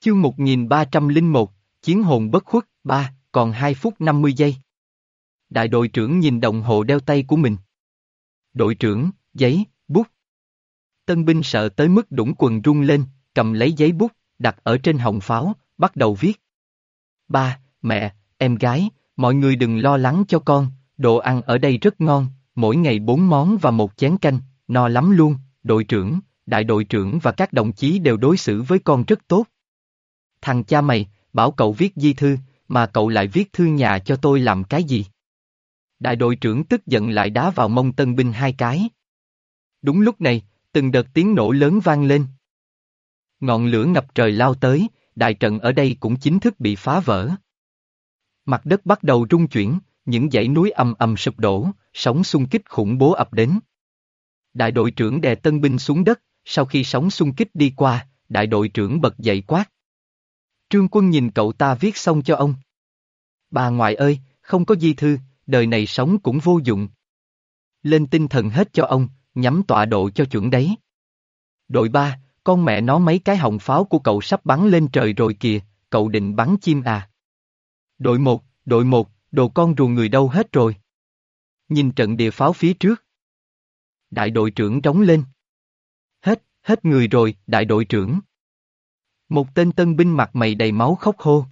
Chương 1301, Chiến hồn bất khuất, 3, còn 2 phút 50 giây. Đại đội trưởng nhìn đồng hồ đeo tay của mình. Đội trưởng, giấy, bút. Tân binh sợ tới mức đũng quần rung lên, cầm lấy giấy bút, đặt ở trên hồng pháo, bắt đầu viết. Ba, mẹ, em gái, mọi người đừng lo lắng cho con, đồ ăn ở đây rất ngon, mỗi ngày bốn món và một chén canh, no lắm luôn, đội trưởng, đại đội trưởng và các đồng chí đều đối xử với con rất tốt. Thằng cha mày, bảo cậu viết di thư, mà cậu lại viết thư nhà cho tôi làm cái gì? Đại đội trưởng tức giận lại đá vào mông tân binh hai cái. Đúng lúc này, từng đợt tiếng nổ lớn vang lên. Ngọn lửa ngập trời lao tới, đại trận ở đây cũng chính thức bị phá vỡ. Mặt đất bắt đầu rung chuyển, những dãy núi ầm ầm sụp đổ, sóng xung kích khủng bố ập đến. Đại đội trưởng đè tân binh xuống đất, sau khi sóng xung kích đi qua, đại đội trưởng bật dậy quát. Trương quân nhìn cậu ta viết xong cho ông. Bà ngoại ơi, không có di thư, đời này sống cũng vô dụng. Lên tinh thần hết cho ông, nhắm tọa độ cho chuẩn đấy. Đội ba, con mẹ nó mấy cái họng pháo của cậu sắp bắn lên trời rồi kìa, cậu định bắn chim à? Đội một, đội một, đồ con rùa người đâu hết rồi? Nhìn trận địa pháo phía trước. Đại đội trưởng trống lên. Hết, hết người rồi, đại đội trưởng. Một tên tân binh mặt mày đầy máu khóc hô.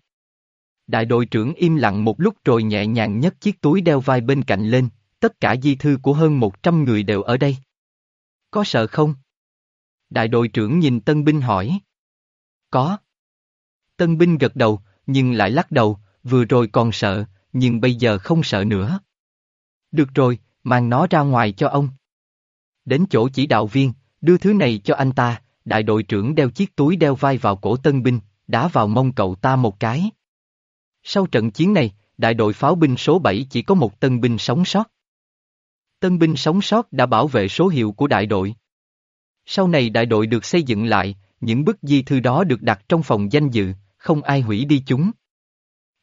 Đại đội trưởng im lặng một lúc rồi nhẹ nhàng nhấc chiếc túi đeo vai bên cạnh lên, tất cả di thư của hơn 100 người đều ở đây. Có sợ không? Đại đội trưởng nhìn tân binh hỏi. Có. Tân binh gật đầu, nhưng lại lắc đầu, vừa rồi còn sợ, nhưng bây giờ không sợ nữa. Được rồi, mang nó ra ngoài cho ông. Đến chỗ chỉ đạo viên, đưa thứ này cho anh ta, đại đội trưởng đeo chiếc túi đeo vai vào cổ tân binh, đá vào mông cậu ta một cái. Sau trận chiến này, đại đội pháo binh số 7 chỉ có một tân binh sống sót. Tân binh sống sót đã bảo vệ số hiệu của đại đội. Sau này đại đội được xây dựng lại, những bức di thư đó được đặt trong phòng danh dự, không ai hủy đi chúng.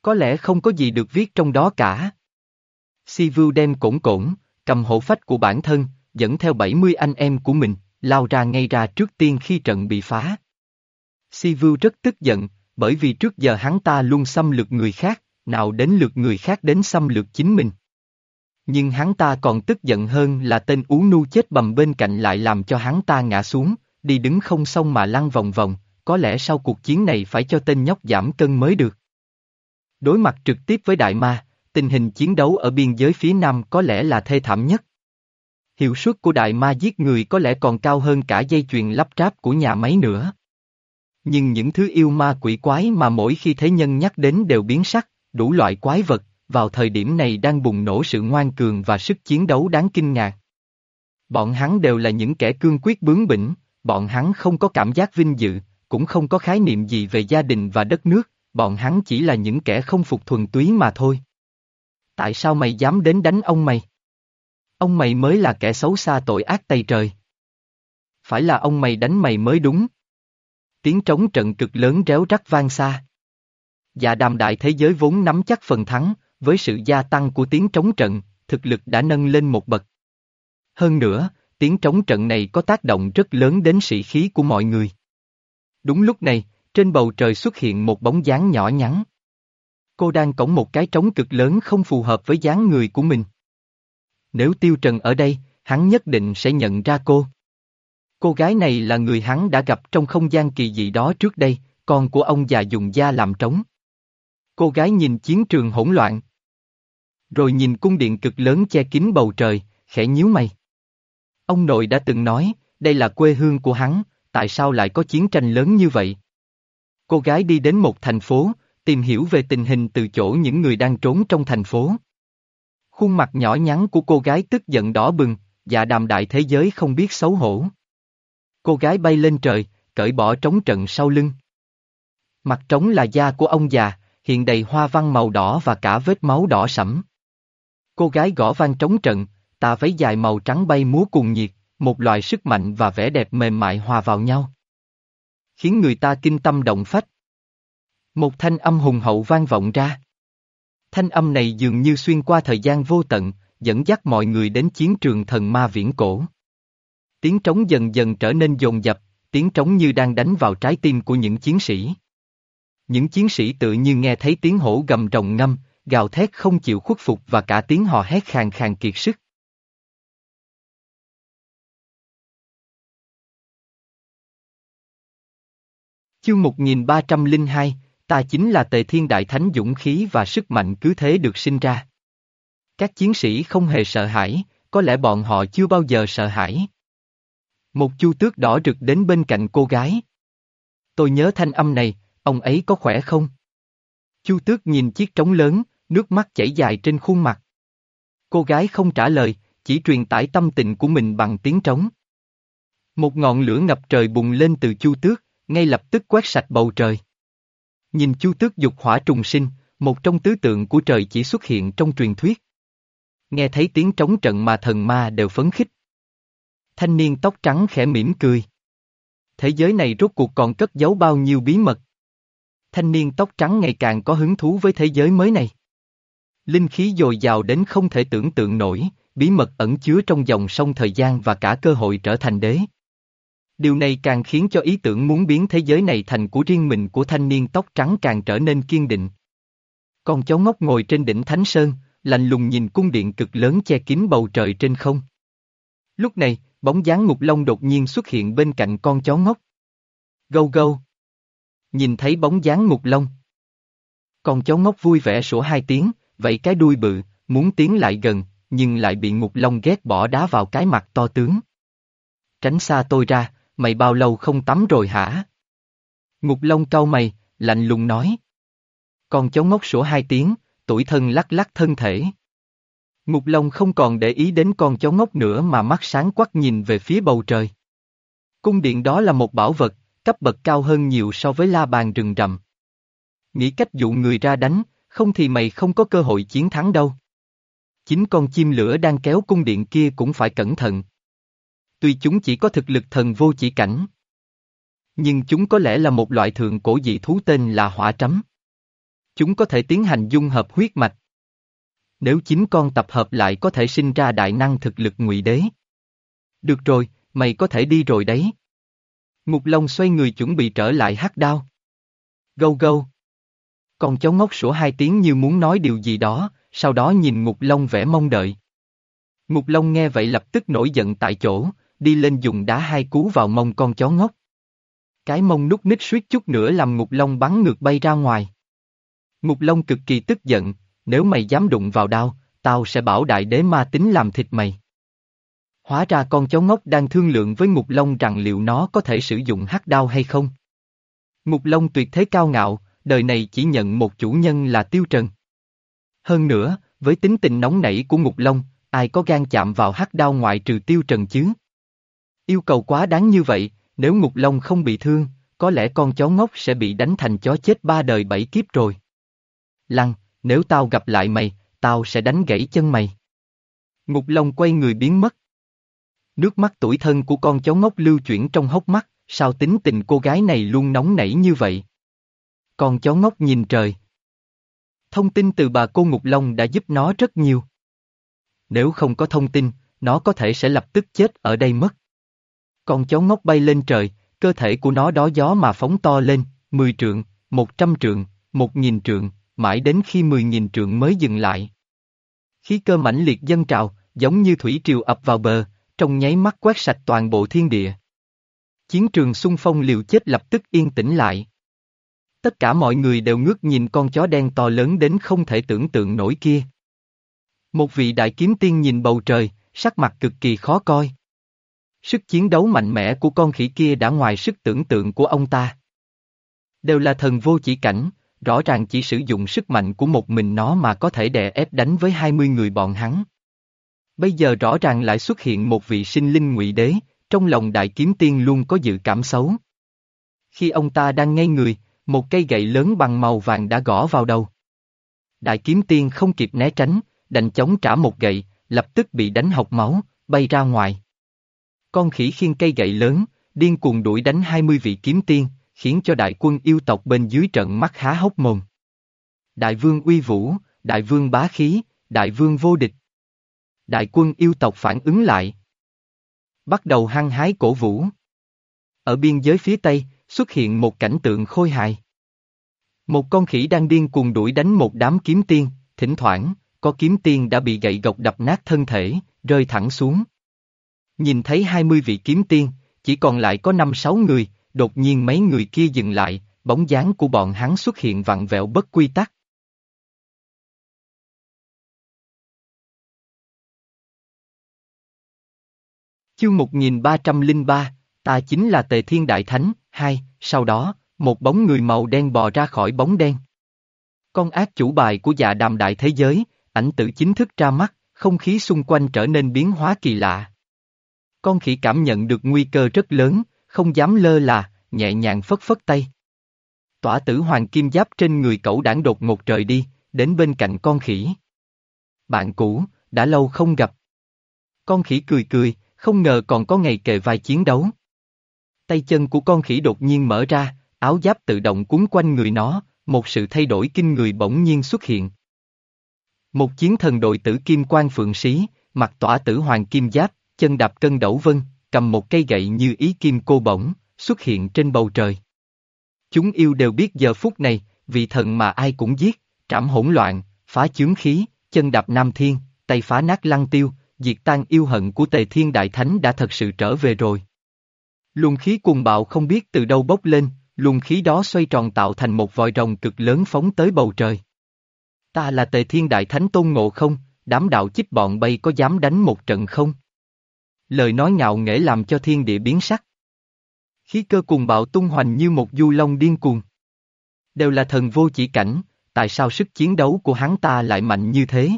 Có lẽ không có gì được viết trong đó cả. Sivu đem cổng cổng, cầm hộ phách của bản thân, dẫn theo 70 anh em của mình, lao ra ngay ra trước tiên khi trận bị phá. Si Vưu rất tức giận, bởi vì trước giờ hắn ta luôn xâm lược người khác, nào đến lượt người khác đến xâm lược chính mình. Nhưng hắn ta còn tức giận hơn là tên Ú Nu chết bầm bên cạnh lại làm cho hắn ta ngã xuống, đi đứng không xong mà lăn vòng vòng, có lẽ sau cuộc chiến này phải cho tên nhóc giảm cân mới được. Đối mặt trực tiếp với Đại Ma, tình hình chiến đấu ở biên giới phía Nam có lẽ là thê thảm nhất. Hiệu suất của Đại Ma giết người có lẽ còn cao hơn cả dây chuyền lắp ráp của nhà máy nữa. Nhưng những thứ yêu ma quỷ quái mà mỗi khi thế nhân nhắc đến đều biến sắc, đủ loại quái vật, vào thời điểm này đang bùng nổ sự ngoan cường và sức chiến đấu đáng kinh ngạc. Bọn hắn đều là những kẻ cương quyết bướng bỉnh, bọn hắn không có cảm giác vinh dự, cũng không có khái niệm gì về gia đình và đất nước, bọn hắn chỉ là những kẻ không phục thuần túy mà thôi. Tại sao mày dám đến đánh ông mày? Ông mày mới là kẻ xấu xa tội ác tây trời. Phải là ông mày đánh mày mới đúng. Tiếng trống trận cực lớn réo rắc vang xa. Dạ đàm đại thế giới vốn nắm chắc phần thắng, với sự gia tăng của tiếng trống trận, thực lực đã nâng lên một bậc. Hơn nữa, tiếng trống trận này có tác động rất lớn đến sĩ khí của mọi người. Đúng lúc này, trên bầu trời xuất hiện một bóng dáng nhỏ nhắn. Cô đang cõng một cái trống cực lớn không phù hợp với dáng người của mình. Nếu Tiêu Trần ở đây, hắn nhất định sẽ nhận ra cô. Cô gái này là người hắn đã gặp trong không gian kỳ dị đó trước đây, con của ông già dùng da làm trống. Cô gái nhìn chiến trường hỗn loạn. Rồi nhìn cung điện cực lớn che kín bầu trời, khẽ nhíu mày. Ông nội đã từng nói, đây là quê hương của hắn, tại sao lại có chiến tranh lớn như vậy? Cô gái đi đến một thành phố, tìm hiểu về tình hình từ chỗ những người đang trốn trong thành phố. Khuôn mặt nhỏ nhắn của cô gái tức giận đỏ bừng, dạ đàm đại thế giới không biết xấu hổ. Cô gái bay lên trời, cởi bỏ trống trận sau lưng. Mặt trống là da của ông già, hiện đầy hoa văn màu đỏ và cả vết máu đỏ sẫm. Cô gái gõ vang trống trận, tà váy dài màu trắng bay múa cùng nhiệt, một loại sức mạnh và vẻ đẹp mềm mại hòa vào nhau. Khiến người ta kinh tâm động phách. Một thanh âm hùng hậu vang vọng ra. Thanh âm này dường như xuyên qua thời gian vô tận, dẫn dắt mọi người đến chiến trường thần ma viễn cổ. Tiếng trống dần dần trở nên dồn dập, tiếng trống như đang đánh vào trái tim của những chiến sĩ. Những chiến sĩ tự như nghe thấy tiếng hổ gầm rồng ngâm, gào thét không chịu khuất phục và cả tiếng hò hét khàn khàn kiệt sức. Chương 1302, ta chính là tề thiên đại thánh dũng khí và sức mạnh cứ thế được sinh ra. Các chiến sĩ không hề sợ hãi, có lẽ bọn họ chưa bao giờ sợ hãi. Một chu tước đỏ rực đến bên cạnh cô gái. Tôi nhớ thanh âm này, ông ấy có khỏe không? Chu tước nhìn chiếc trống lớn, nước mắt chảy dài trên khuôn mặt. Cô gái không trả lời, chỉ truyền tải tâm tình của mình bằng tiếng trống. Một ngọn lửa ngập trời bùng lên từ chu tước, ngay lập tức quét sạch bầu trời. Nhìn chu tước dục hỏa trùng sinh, một trong tứ tượng của trời chỉ xuất hiện trong truyền thuyết. Nghe thấy tiếng trống trận mà thần ma đều phấn khích. Thanh niên tóc trắng khẽ mỉm cười. Thế giới này rốt cuộc còn cất giấu bao nhiêu bí mật. Thanh niên tóc trắng ngày càng có hứng thú với thế giới mới này. Linh khí dồi dào đến không thể tưởng tượng nổi, bí mật ẩn chứa trong dòng sông thời gian và cả cơ hội trở thành đế. Điều này càng khiến cho ý tưởng muốn biến thế giới này thành của riêng mình của thanh niên tóc trắng càng trở nên kiên định. Con cháu ngốc ngồi trên đỉnh Thánh Sơn, lạnh lùng nhìn cung điện cực lớn che kín bầu trời trên không. Lúc này, bóng dáng ngục long đột nhiên xuất hiện bên cạnh con chó ngốc. Gâu gâu. Nhìn thấy bóng dáng ngục long. Con chó ngốc vui vẻ sủa hai tiếng, vậy cái đuôi bự, muốn tiến lại gần, nhưng lại bị ngục long ghét bỏ đá vào cái mặt to tướng. Tránh xa tôi ra, mày bao lâu không tắm rồi hả? Ngục Long cau mày, lạnh lùng nói. Con cháu ngốc sủa hai tiếng, tuổi thân lắc lắc thân thể. Ngục Long không còn để ý đến con cháu ngốc nữa mà mắt sáng quắc nhìn về phía bầu trời. Cung điện đó là một bảo vật, cấp bậc cao hơn nhiều so với la bàn rừng rậm. Nghĩ cách dụ người ra đánh, không thì mày không có cơ hội chiến thắng đâu. Chính con chim lửa đang kéo cung điện kia cũng phải cẩn thận tuy chúng chỉ có thực lực thần vô chỉ cảnh. Nhưng chúng có lẽ là một loại thượng cổ dị thú tên là hỏa trắm. Chúng có thể tiến hành dung hợp huyết mạch. Nếu chín con tập hợp lại có thể sinh ra đại năng thực lực ngụy đế. Được rồi, mày có thể đi rồi đấy. Ngục Long xoay người chuẩn bị trở lại hát đao. Gâu gâu. Con cháu ngốc sủa hai tiếng như muốn nói điều gì đó, sau đó nhìn Ngục Long vẻ mong đợi. Ngục Long nghe vậy lập tức nổi giận tại chỗ, đi lên dùng đá hai cú vào mông con chó ngốc. Cái mông nút nít suýt chút nữa làm Ngục Long bắn ngược bay ra ngoài. Ngục Long cực kỳ tức giận, nếu mày dám đụng vào đao, tao sẽ bảo đại đế ma tính làm thịt mày. Hóa ra con chó ngốc đang thương lượng với Ngục Long rằng liệu nó có thể sử dụng hắc đao hay không. Ngục Long tuyệt thế cao ngạo, đời này chỉ nhận một chủ nhân là Tiêu Trần. Hơn nữa, với tính tình nóng nảy của Ngục Long, ai có gan chạm vào hắc đao ngoại trừ Tiêu Trần chứ? Yêu cầu quá đáng như vậy, nếu Ngục Long không bị thương, có lẽ con chó ngốc sẽ bị đánh thành chó chết ba đời bảy kiếp rồi. Lăng, nếu tao gặp lại mày, tao sẽ đánh gãy chân mày. Ngục Long quay người biến mất. Nước mắt tuổi thân của con chó ngốc lưu chuyển trong hốc mắt, sao tính tình cô gái này luôn nóng nảy như vậy? Con chó ngốc nhìn trời. Thông tin từ bà cô Ngục Long đã giúp nó rất nhiều. Nếu không có thông tin, nó có thể sẽ lập tức chết ở đây mất. Con chó ngốc bay lên trời, cơ thể của nó đó gió mà phóng to lên, 10 trượng, 100 trượng, 1000 trượng, mãi đến khi 10.000 trượng mới dừng lại. Khí cơ mãnh liệt dân trào, giống như thủy triều ập vào bờ, trong nháy mắt quét sạch toàn bộ thiên địa. Chiến trường xung phong liều chết lập tức yên tĩnh lại. Tất cả mọi người đều ngước nhìn con chó đen to lớn đến không thể tưởng tượng nổi kia. Một vị đại kiếm tiên nhìn bầu trời, sắc mặt cực kỳ khó coi. Sức chiến đấu mạnh mẽ của con khỉ kia đã ngoài sức tưởng tượng của ông ta. Đều là thần vô chỉ cảnh, rõ ràng chỉ sử dụng sức mạnh của một mình nó mà có thể đè ép đánh với 20 người bọn hắn. Bây giờ rõ ràng lại xuất hiện một vị sinh linh ngụy đế, trong lòng đại kiếm tiên luôn có dự cảm xấu. Khi ông ta đang ngây người, một cây gậy lớn bằng màu vàng đã gõ vào đầu. Đại kiếm tiên không kịp né tránh, đành chống trả một gậy, lập tức bị đánh học máu, bay ra ngoài. Con khỉ khiên cây gậy lớn, điên cuồng đuổi đánh 20 vị kiếm tiên, khiến cho đại quân yêu tộc bên dưới trận mắt há hốc mồm. Đại vương uy vũ, đại vương bá khí, đại vương vô địch. Đại quân yêu tộc phản ứng lại. Bắt đầu hăng hái cổ vũ. Ở biên giới phía Tây, xuất hiện một cảnh tượng khôi hài. Một con khỉ đang điên cuồng đuổi đánh một đám kiếm tiên, thỉnh thoảng, có kiếm tiên đã bị gậy gộc đập nát thân thể, rơi thẳng xuống. Nhìn thấy 20 vị kiếm tiên, chỉ còn lại có 5-6 người, đột nhiên mấy người kia dừng lại, bóng dáng của bọn hắn xuất hiện vặn vẹo bất quy tắc. Chương 1303, ta chính là Tề Thiên Đại Thánh, hai, sau đó, một bóng người màu đen bò ra khỏi bóng đen. Con ác chủ bài của dạ đàm đại thế giới, ảnh tử chính thức ra mắt, không khí xung quanh trở nên biến hóa kỳ lạ. Con khỉ cảm nhận được nguy cơ rất lớn, không dám lơ là, nhẹ nhàng phất phất tay. Tỏa tử hoàng kim giáp trên người cậu đảng đột ngột trời đi, đến bên cạnh con khỉ. Bạn cũ, đã lâu không gặp. Con khỉ cười cười, không ngờ còn có ngày kề vai chiến đấu. Tay chân của con khỉ đột nhiên mở ra, áo giáp tự động cuốn quanh người nó, một sự thay đổi kinh người bỗng nhiên xuất hiện. Một chiến thần đội tử kim quan phượng sĩ, mặc tỏa tử hoàng kim giáp, chân đạp cân đẩu vân, cầm một cây gậy như ý kim cô bổng, xuất hiện trên bầu trời. Chúng yêu đều biết giờ phút này, vị thần mà ai cũng giết, trảm hỗn loạn, phá chướng khí, chân đạp nam thiên, tay phá nát lăng tiêu, diệt tan yêu hận của tề thiên đại thánh đã thật sự trở về rồi. Luồng khí cuồng bạo không biết từ đâu bốc lên, luồng khí đó xoay tròn tạo thành một vòi rồng cực lớn phóng tới bầu trời. Ta là tề thiên đại thánh tôn ngộ không, đám đạo chích bọn bay có dám đánh một trận không? Lời nói ngạo nghễ làm cho thiên địa biến sắc. Khí cơ cùng bạo tung hoành như một du long điên cuồng. Đều là thần vô chỉ cảnh, tại sao sức chiến đấu của hắn ta lại mạnh như thế?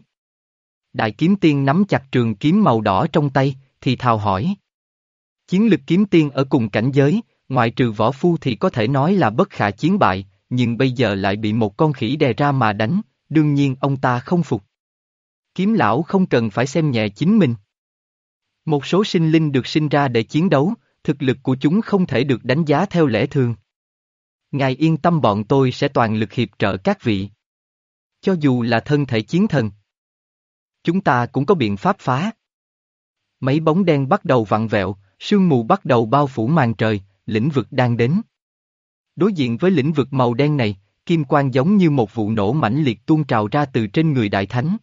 Đại kiếm tiên nắm chặt trường kiếm màu đỏ trong tay, thì thào hỏi. Chiến lực kiếm tiên ở cùng cảnh giới, ngoại trừ võ phu thì có thể nói là bất khả chiến bại, nhưng bây giờ lại bị một con khỉ đè ra mà đánh, đương nhiên ông ta không phục. Kiếm lão không cần phải xem nhẹ chính mình. Một số sinh linh được sinh ra để chiến đấu, thực lực của chúng không thể được đánh giá theo lẽ thường. Ngài yên tâm bọn tôi sẽ toàn lực hiệp trợ các vị. Cho dù là thân thể chiến thần. Chúng ta cũng có biện pháp phá. Mấy bóng đen bắt đầu vặn vẹo, sương mù bắt đầu bao phủ màn trời, lĩnh vực đang đến. Đối diện với lĩnh vực màu đen này, kim quang giống như một vụ nổ mãnh liệt tuôn trào ra từ trên người đại thánh.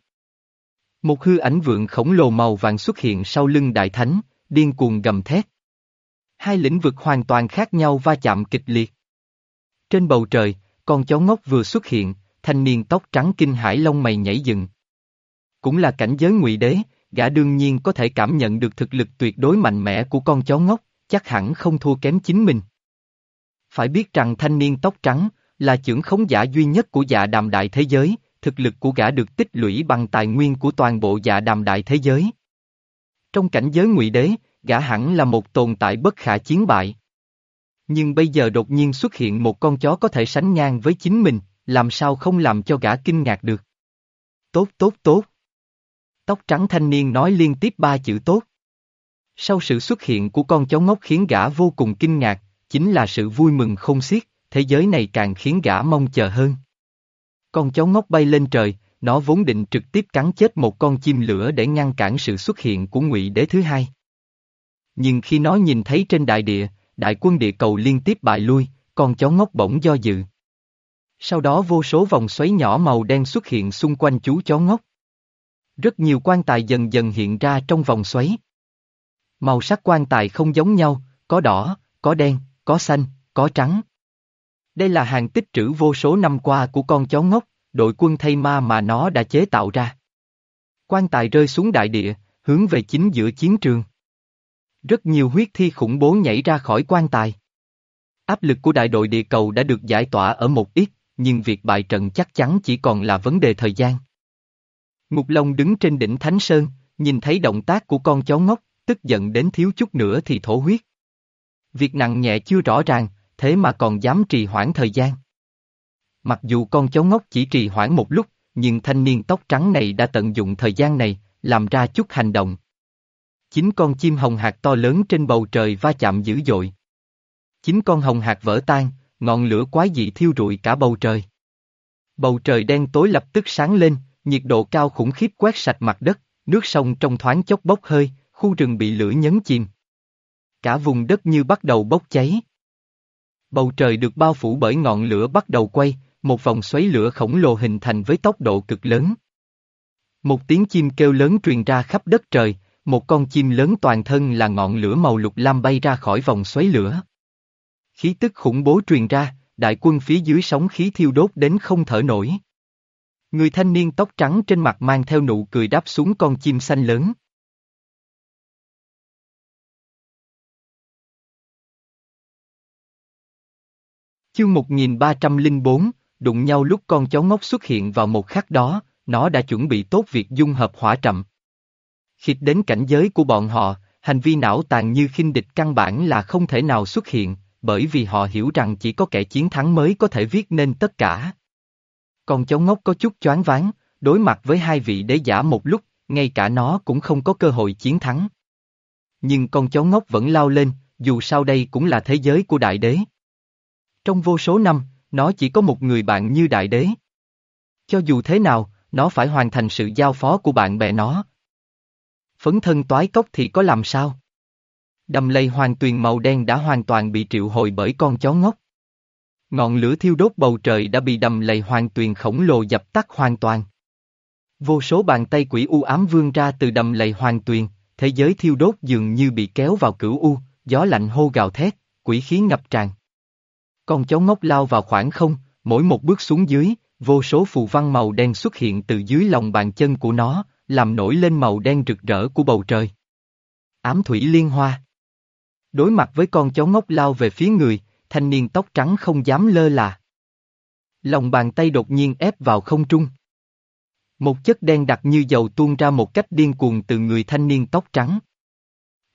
Một hư ảnh vượng khổng lồ màu vàng xuất hiện sau lưng đại thánh, điên cuồng gầm thét. Hai lĩnh vực hoàn toàn khác nhau va chạm kịch liệt. Trên bầu trời, con chó ngốc vừa xuất hiện, thanh niên tóc trắng kinh hải lông mày nhảy dựng. Cũng là cảnh giới ngụy đế, gã đương nhiên có thể cảm nhận được thực lực tuyệt đối mạnh mẽ của con chó ngốc, chắc hẳn không thua kém chính mình. Phải biết rằng thanh niên tóc trắng, là trưởng khống giả duy nhất của dạ đàm đại thế giới, thực lực của gã được tích lũy bằng tài nguyên của toàn bộ dạ đàm đại thế giới. Trong cảnh giới ngụy đế, gã hẳn là một tồn tại bất khả chiến bại. Nhưng bây giờ đột nhiên xuất hiện một con chó có thể sánh ngang với chính mình, làm sao không làm cho gã kinh ngạc được. Tốt tốt tốt. Tóc trắng thanh niên nói liên tiếp ba chữ tốt. Sau sự xuất hiện của con chó ngốc khiến gã vô cùng kinh ngạc, chính là sự vui mừng không xiết, thế giới này càng khiến gã mong chờ hơn. Con chó ngốc bay lên trời, nó vốn định trực tiếp cắn chết một con chim lửa để ngăn cản sự xuất hiện của ngụy đế thứ hai. Nhưng khi nó nhìn thấy trên đại địa, đại quân địa cầu liên tiếp bại lui, con chó ngốc bỗng do dự. Sau đó vô số vòng xoáy nhỏ màu đen xuất hiện xung quanh chú chó ngốc. Rất nhiều quan tài dần dần hiện ra trong vòng xoáy. Màu sắc quan tài không giống nhau, có đỏ, có đen, có xanh, có trắng. Đây là hàng tích trữ vô số năm qua của con chó ngốc, đội quân thay ma mà nó đã chế tạo ra. Quan tài rơi xuống đại địa, hướng về chính giữa chiến trường. Rất nhiều huyết thi khủng bố nhảy ra khỏi quan tài. Áp lực của đại đội địa cầu đã được giải tỏa ở một ít, nhưng việc bại trận chắc chắn chỉ còn là vấn đề thời gian. Ngục Long đứng trên đỉnh Thánh Sơn, nhìn thấy động tác của con chó ngốc, tức giận đến thiếu chút nữa thì thổ huyết. Việc nặng nhẹ chưa rõ ràng, thế mà còn dám trì hoãn thời gian. Mặc dù con chó ngốc chỉ trì hoãn một lúc, nhưng thanh niên tóc trắng này đã tận dụng thời gian này, làm ra chút hành động. Chính con chim hồng hạt to lớn trên bầu trời va chạm dữ dội. Chính con hồng hạt vỡ tan, ngọn lửa quái dị thiêu rụi cả bầu trời. Bầu trời đen tối lập tức sáng lên, nhiệt độ cao khủng khiếp quét sạch mặt đất, nước sông trong thoáng chốc bốc hơi, khu rừng bị lửa nhấn chìm. Cả vùng đất như bắt đầu bốc cháy. Bầu trời được bao phủ bởi ngọn lửa bắt đầu quay, một vòng xoáy lửa khổng lồ hình thành với tốc độ cực lớn. Một tiếng chim kêu lớn truyền ra khắp đất trời, một con chim lớn toàn thân là ngọn lửa màu lục lam bay ra khỏi vòng xoáy lửa. Khí tức khủng bố truyền ra, đại quân phía dưới sóng khí thiêu đốt đến không thở nổi. Người thanh niên tóc trắng trên mặt mang theo nụ cười đáp xuống con chim xanh lớn. Chương 1304, đụng nhau lúc con chó ngốc xuất hiện vào một khắc đó, nó đã chuẩn bị tốt việc dung hợp hỏa trầm. Khi đến cảnh giới của bọn họ, hành vi não tàn như khinh địch căn bản là không thể nào xuất hiện, bởi vì họ hiểu rằng chỉ có kẻ chiến thắng mới có thể viết nên tất cả. Con chó ngốc có chút choáng váng, đối mặt với hai vị đế giả một lúc, ngay cả nó cũng không có cơ hội chiến thắng. Nhưng con chó ngốc vẫn lao lên, dù sao đây cũng là thế giới của đại đế. Trong vô số năm, nó chỉ có một người bạn như đại đế. Cho dù thế nào, nó phải hoàn thành sự giao phó của bạn bè nó. Phấn thân toái cốc thì có làm sao? Đầm lầy hoàng tuyền màu đen đã hoàn toàn bị triệu hồi bởi con chó ngốc. Ngọn lửa thiêu đốt bầu trời đã bị đầm lầy hoàng tuyền khổng lồ dập tắt hoàn toàn. Vô số bàn tay quỷ u ám vươn ra từ đầm lầy hoàng tuyền, thế giới thiêu đốt dường như bị kéo vào cửu u, gió lạnh hô gào thét, quỷ khí ngập tràn. Con chó ngốc lao vào khoảng không, mỗi một bước xuống dưới, vô số phù văn màu đen xuất hiện từ dưới lòng bàn chân của nó, làm nổi lên màu đen rực rỡ của bầu trời. Ám thủy liên hoa Đối mặt với con chó ngốc lao về phía người, thanh niên tóc trắng không dám lơ là. Lòng bàn tay đột nhiên ép vào không trung. Một chất đen đặc như dầu tuôn ra một cách điên cuồng từ người thanh niên tóc trắng.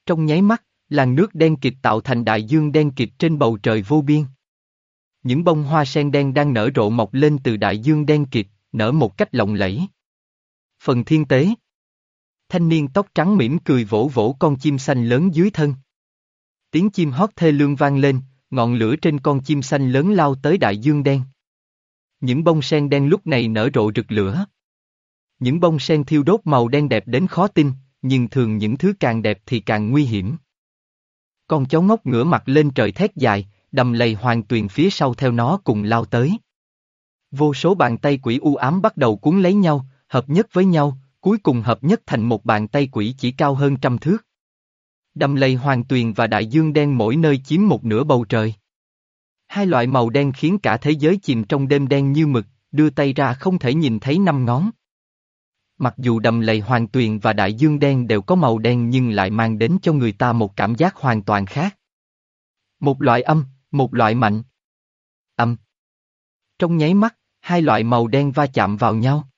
Trong nháy mắt, làn nước đen kịt tạo thành đại dương đen kịt trên bầu trời vô biên. Những bông hoa sen đen đang nở rộ mọc lên từ đại dương đen kịt, nở một cách lộng lẫy. Phần thiên tế Thanh niên tóc trắng mỉm cười vỗ vỗ con chim xanh lớn dưới thân. Tiếng chim hót thê lương vang lên, ngọn lửa trên con chim xanh lớn lao tới đại dương đen. Những bông sen đen lúc này nở rộ rực lửa. Những bông sen thiêu đốt màu đen đẹp đến khó tin, nhưng thường những thứ càng đẹp thì càng nguy hiểm. Con chó ngốc ngửa mặt lên trời thét dài, đầm lầy hoàng tuyền phía sau theo nó cùng lao tới. Vô số bàn tay quỷ u ám bắt đầu cuốn lấy nhau, hợp nhất với nhau, cuối cùng hợp nhất thành một bàn tay quỷ chỉ cao hơn trăm thước. Đầm lầy hoàng tuyền và đại dương đen mỗi nơi chiếm một nửa bầu trời. Hai loại màu đen khiến cả thế giới chìm trong đêm đen như mực, đưa tay ra không thể nhìn thấy năm ngón. Mặc dù đầm lầy hoàng tuyền và đại dương đen đều có màu đen nhưng lại mang đến cho người ta một cảm giác hoàn toàn khác. Một loại âm, một loại mạnh. Âm. Trong nháy mắt, hai loại màu đen va chạm vào nhau.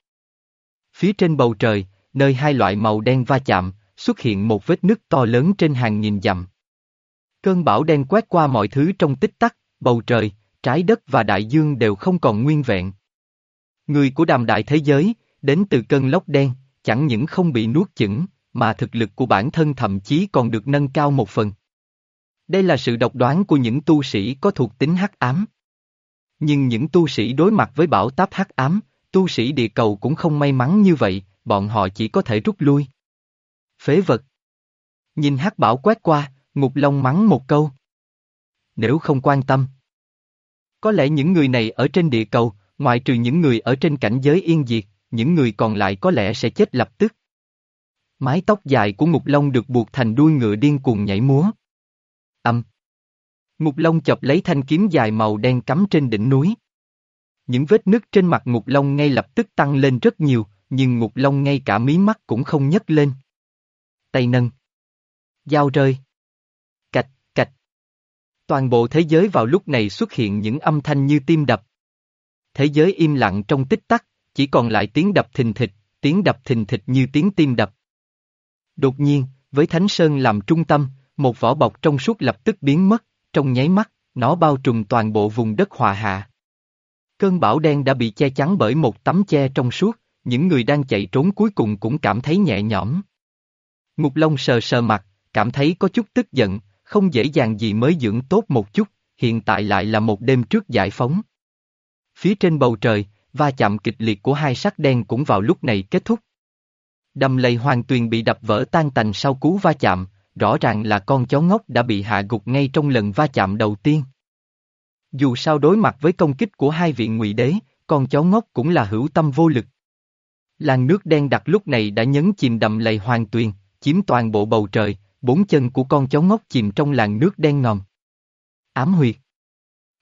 Phía trên bầu trời, nơi hai loại màu đen va chạm, xuất hiện một vết nứt to lớn trên hàng nghìn dặm. Cơn bão đen quét qua mọi thứ trong tích tắc, bầu trời, trái đất và đại dương đều không còn nguyên vẹn. Người của đàm đại thế giới, đến từ cơn lốc đen, chẳng những không bị nuốt chửng, mà thực lực của bản thân thậm chí còn được nâng cao một phần. Đây là sự độc đoán của những tu sĩ có thuộc tính hắc ám. Nhưng những tu sĩ đối mặt với bão táp hắc ám, tu sĩ địa cầu cũng không may mắn như vậy, bọn họ chỉ có thể rút lui. Phế vật. Nhìn hắc bảo quét qua, ngục long mắng một câu. Nếu không quan tâm. Có lẽ những người này ở trên địa cầu, ngoại trừ những người ở trên cảnh giới yên diệt, những người còn lại có lẽ sẽ chết lập tức. Mái tóc dài của Ngục Long được buộc thành đuôi ngựa điên cuồng nhảy múa. Âm. Ngục Long chọc lấy thanh kiếm dài màu đen cắm trên đỉnh núi. Những vết nứt trên mặt Ngục Long ngay lập tức tăng lên rất nhiều, nhưng Ngục Long ngay cả mí mắt cũng không nhấc lên. Tay nâng. Dao rơi. Cạch, cạch. Toàn bộ thế giới vào lúc này xuất hiện những âm thanh như tim đập. Thế giới im lặng trong tích tắc, chỉ còn lại tiếng đập thình thịch, tiếng đập thình thịch như tiếng tim đập. Đột nhiên, với Thánh Sơn làm trung tâm, một vỏ bọc trong suốt lập tức biến mất, trong nháy mắt, nó bao trùm toàn bộ vùng đất hòa hạ. Cơn bão đen đã bị che chắn bởi một tấm che trong suốt, những người đang chạy trốn cuối cùng cũng cảm thấy nhẹ nhõm. Ngục Long sờ sờ mặt, cảm thấy có chút tức giận, không dễ dàng gì mới dưỡng tốt một chút, hiện tại lại là một đêm trước giải phóng. Phía trên bầu trời, va chạm kịch liệt của hai sắc đen cũng vào lúc này kết thúc. Đầm lầy hoàng tuyền bị đập vỡ tan tành sau cú va chạm, rõ ràng là con chó ngốc đã bị hạ gục ngay trong lần va chạm đầu tiên. Dù sao đối mặt với công kích của hai vị ngụy đế, con chó ngốc cũng là hữu tâm vô lực. Làn nước đen đặc lúc này đã nhấn chìm đầm lầy hoàng tuyền, chiếm toàn bộ bầu trời, bốn chân của con chó ngốc chìm trong làn nước đen ngòm. Ám huyệt.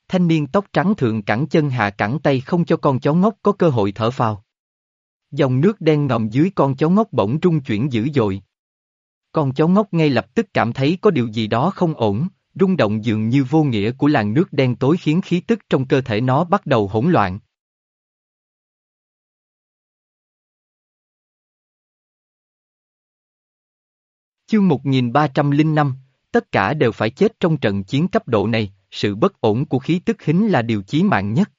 Thanh niên tóc trắng thượng cẳng chân hạ cẳng tay không cho con chó ngốc có cơ hội thở phào. Dòng nước đen ngòm dưới con chó ngốc bỗng trung chuyển dữ dội. Con chó ngốc ngay lập tức cảm thấy có điều gì đó không ổn, rung động dường như vô nghĩa của làn nước đen tối khiến khí tức trong cơ thể nó bắt đầu hỗn loạn. Chương 1305, tất cả đều phải chết trong trận chiến cấp độ này, sự bất ổn của khí tức hính là điều chí mạng nhất.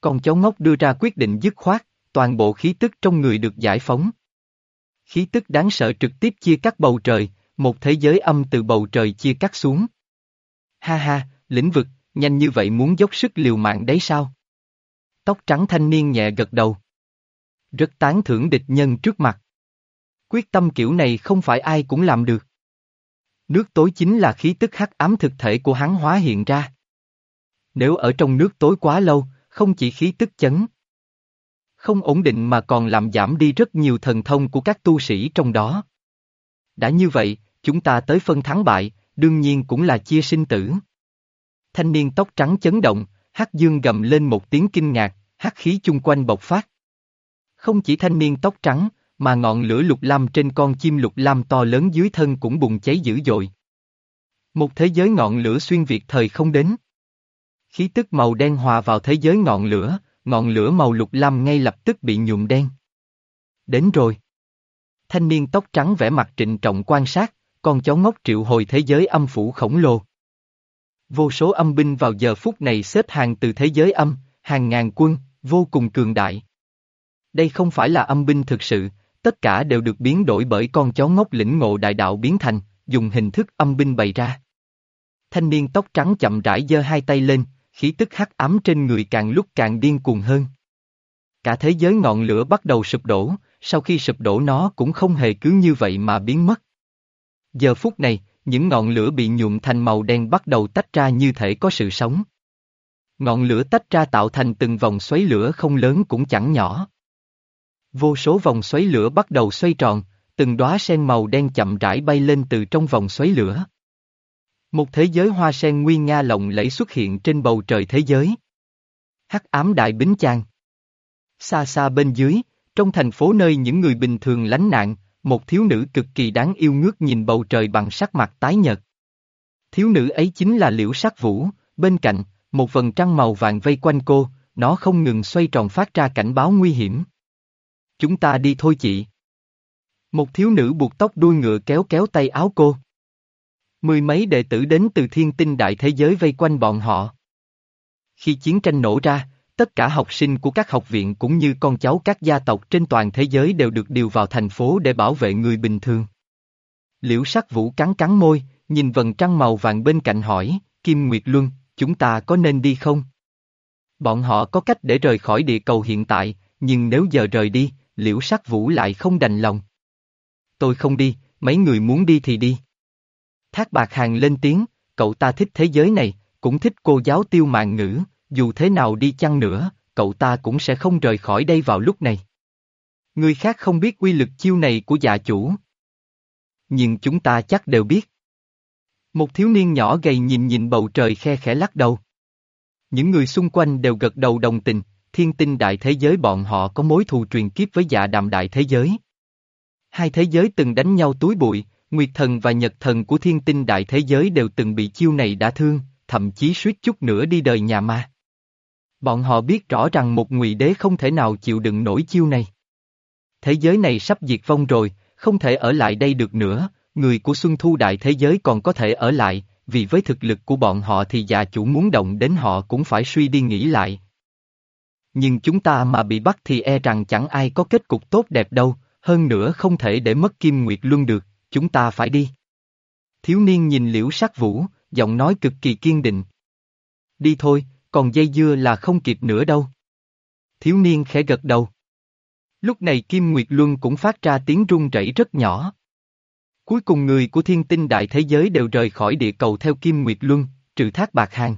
Con chó ngốc đưa ra quyết định dứt khoát, toàn bộ khí tức trong người được giải phóng. Khí tức đáng sợ trực tiếp chia cắt bầu trời, một thế giới âm từ bầu trời chia cắt xuống. Ha ha, lĩnh vực, nhanh như vậy muốn dốc sức liều mạng đấy sao? Tóc trắng thanh niên nhẹ gật đầu. Rất tán thưởng địch nhân trước mặt. Quyết tâm kiểu này không phải ai cũng làm được. Nước tối chính là khí tức hắc ám thực thể của hắn hóa hiện ra. Nếu ở trong nước tối quá lâu, không chỉ khí tức chấn. Không ổn định mà còn làm giảm đi rất nhiều thần thông của các tu sĩ trong đó. Đã như vậy, chúng ta tới phân thắng bại, đương nhiên cũng là chia sinh tử. Thanh niên tóc trắng chấn động, hắc dương gầm lên một tiếng kinh ngạc, hắc khí chung quanh bộc phát. Không chỉ thanh niên tóc trắng, mà ngọn lửa lục lam trên con chim lục lam to lớn dưới thân cũng bùng cháy dữ dội. Một thế giới ngọn lửa xuyên việt thời không đến. Khí tức màu đen hòa vào thế giới ngọn lửa, ngọn lửa màu lục lam ngay lập tức bị nhuộm đen. Đến rồi. Thanh niên tóc trắng vẽ mặt trịnh trọng quan sát, con chó ngốc triệu hồi thế giới âm phủ khổng lồ. Vô số âm binh vào giờ phút này xếp hàng từ thế giới âm, hàng ngàn quân, vô cùng cường đại. Đây không phải là âm binh thực sự, tất cả đều được biến đổi bởi con chó ngốc lĩnh ngộ đại đạo biến thành, dùng hình thức âm binh bày ra. Thanh niên tóc trắng chậm rãi giơ hai tay lên, khí tức hắc ám trên người càng lúc càng điên cuồng hơn. Cả thế giới ngọn lửa bắt đầu sụp đổ, sau khi sụp đổ nó cũng không hề cứ như vậy mà biến mất. Giờ phút này, những ngọn lửa bị nhuộm thành màu đen bắt đầu tách ra như thể có sự sống. Ngọn lửa tách ra tạo thành từng vòng xoáy lửa không lớn cũng chẳng nhỏ. Vô số vòng xoáy lửa bắt đầu xoay tròn, từng đóa sen màu đen chậm rãi bay lên từ trong vòng xoáy lửa. Một thế giới hoa sen nguy nga lộng lẫy xuất hiện trên bầu trời thế giới. Hắc ám đại bính chàng. Xa xa bên dưới, trong thành phố nơi những người bình thường lánh nạn, một thiếu nữ cực kỳ đáng yêu ngước nhìn bầu trời bằng sắc mặt tái nhợt. Thiếu nữ ấy chính là Liễu Sắc Vũ, bên cạnh, một vần trăng màu vàng vây quanh cô, nó không ngừng xoay tròn phát ra cảnh báo nguy hiểm. Chúng ta đi thôi chị. Một thiếu nữ buộc tóc đuôi ngựa kéo kéo tay áo cô. Mười mấy đệ tử đến từ thiên tinh đại thế giới vây quanh bọn họ. Khi chiến tranh nổ ra, tất cả học sinh của các học viện cũng như con cháu các gia tộc trên toàn thế giới đều được điều vào thành phố để bảo vệ người bình thường. Liễu sắc vũ cắn cắn môi, nhìn vần trăng màu vàng bên cạnh hỏi, Kim Nguyệt Luân, chúng ta có nên đi không? Bọn họ có cách để rời khỏi địa cầu hiện tại, nhưng nếu giờ rời đi, liễu sắc vũ lại không đành lòng. Tôi không đi, mấy người muốn đi thì đi. Thác bạc hàng lên tiếng, cậu ta thích thế giới này, cũng thích cô giáo tiêu mạng ngữ, dù thế nào đi chăng nữa, cậu ta cũng sẽ không rời khỏi đây vào lúc này. Người khác không biết quy lực chiêu này của dạ chủ. Nhưng chúng ta chắc đều biết. Một thiếu niên nhỏ gầy nhìn nhìn bầu trời khe khẽ lắc đầu. Những người xung quanh đều gật đầu đồng tình, thiên tinh đại thế giới bọn họ có mối thù truyền kiếp với dạ đàm đại thế giới. Hai thế giới từng đánh nhau túi bụi, Nguyệt thần và Nhật thần của thiên tinh đại thế giới đều từng bị chiêu này đã thương, thậm chí suýt chút nữa đi đời nhà ma. Bọn họ biết rõ rằng một ngụy đế không thể nào chịu đựng nổi chiêu này. Thế giới này sắp diệt vong rồi, không thể ở lại đây được nữa, người của Xuân Thu Đại thế giới còn có thể ở lại, vì với thực lực của bọn họ thì già chủ muốn động đến họ cũng phải suy đi nghĩ lại. Nhưng chúng ta mà bị bắt thì e rằng chẳng ai có kết cục tốt đẹp đâu, hơn nữa không thể để mất Kim Nguyệt Luân được, chúng ta phải đi. Thiếu niên nhìn liễu sắc vũ, giọng nói cực kỳ kiên định. Đi thôi, còn dây dưa là không kịp nữa đâu. Thiếu niên khẽ gật đầu. Lúc này Kim Nguyệt Luân cũng phát ra tiếng rung rẩy rất nhỏ. Cuối cùng người của thiên tinh đại thế giới đều rời khỏi địa cầu theo Kim Nguyệt Luân, trừ thác bạc hàng.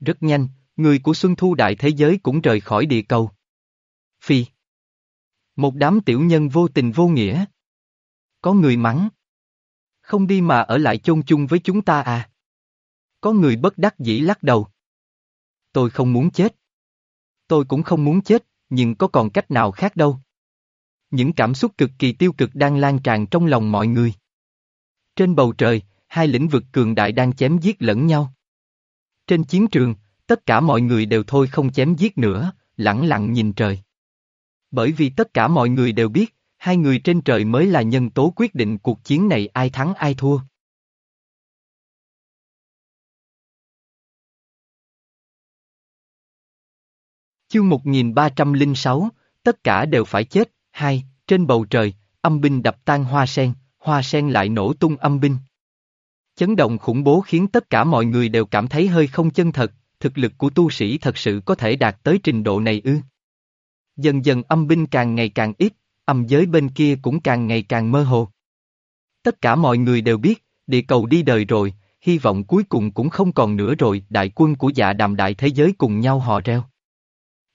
Rất nhanh, người của Xuân Thu Đại Thế Giới cũng rời khỏi địa cầu. Phi. Một đám tiểu nhân vô tình vô nghĩa. Có người mắng. Không đi mà ở lại chôn chung với chúng ta à? Có người bất đắc dĩ lắc đầu. Tôi không muốn chết. Tôi cũng không muốn chết, nhưng có còn cách nào khác đâu. Những cảm xúc cực kỳ tiêu cực đang lan tràn trong lòng mọi người. Trên bầu trời, hai lĩnh vực cường đại đang chém giết lẫn nhau. Trên chiến trường, tất cả mọi người đều thôi không chém giết nữa, lặng lặng nhìn trời. Bởi vì tất cả mọi người đều biết, hai người trên trời mới là nhân tố quyết định cuộc chiến này ai thắng ai thua. Chương 1306, tất cả đều phải chết, hai, trên bầu trời, âm binh đập tan hoa sen, hoa sen lại nổ tung âm binh. Chấn động khủng bố khiến tất cả mọi người đều cảm thấy hơi không chân thật, thực lực của tu sĩ thật sự có thể đạt tới trình độ này ư. Dần dần âm binh càng ngày càng ít, âm giới bên kia cũng càng ngày càng mơ hồ. Tất cả mọi người đều biết, địa cầu đi đời rồi, hy vọng cuối cùng cũng không còn nữa rồi, đại quân của dạ đàm đại thế giới cùng nhau hò reo.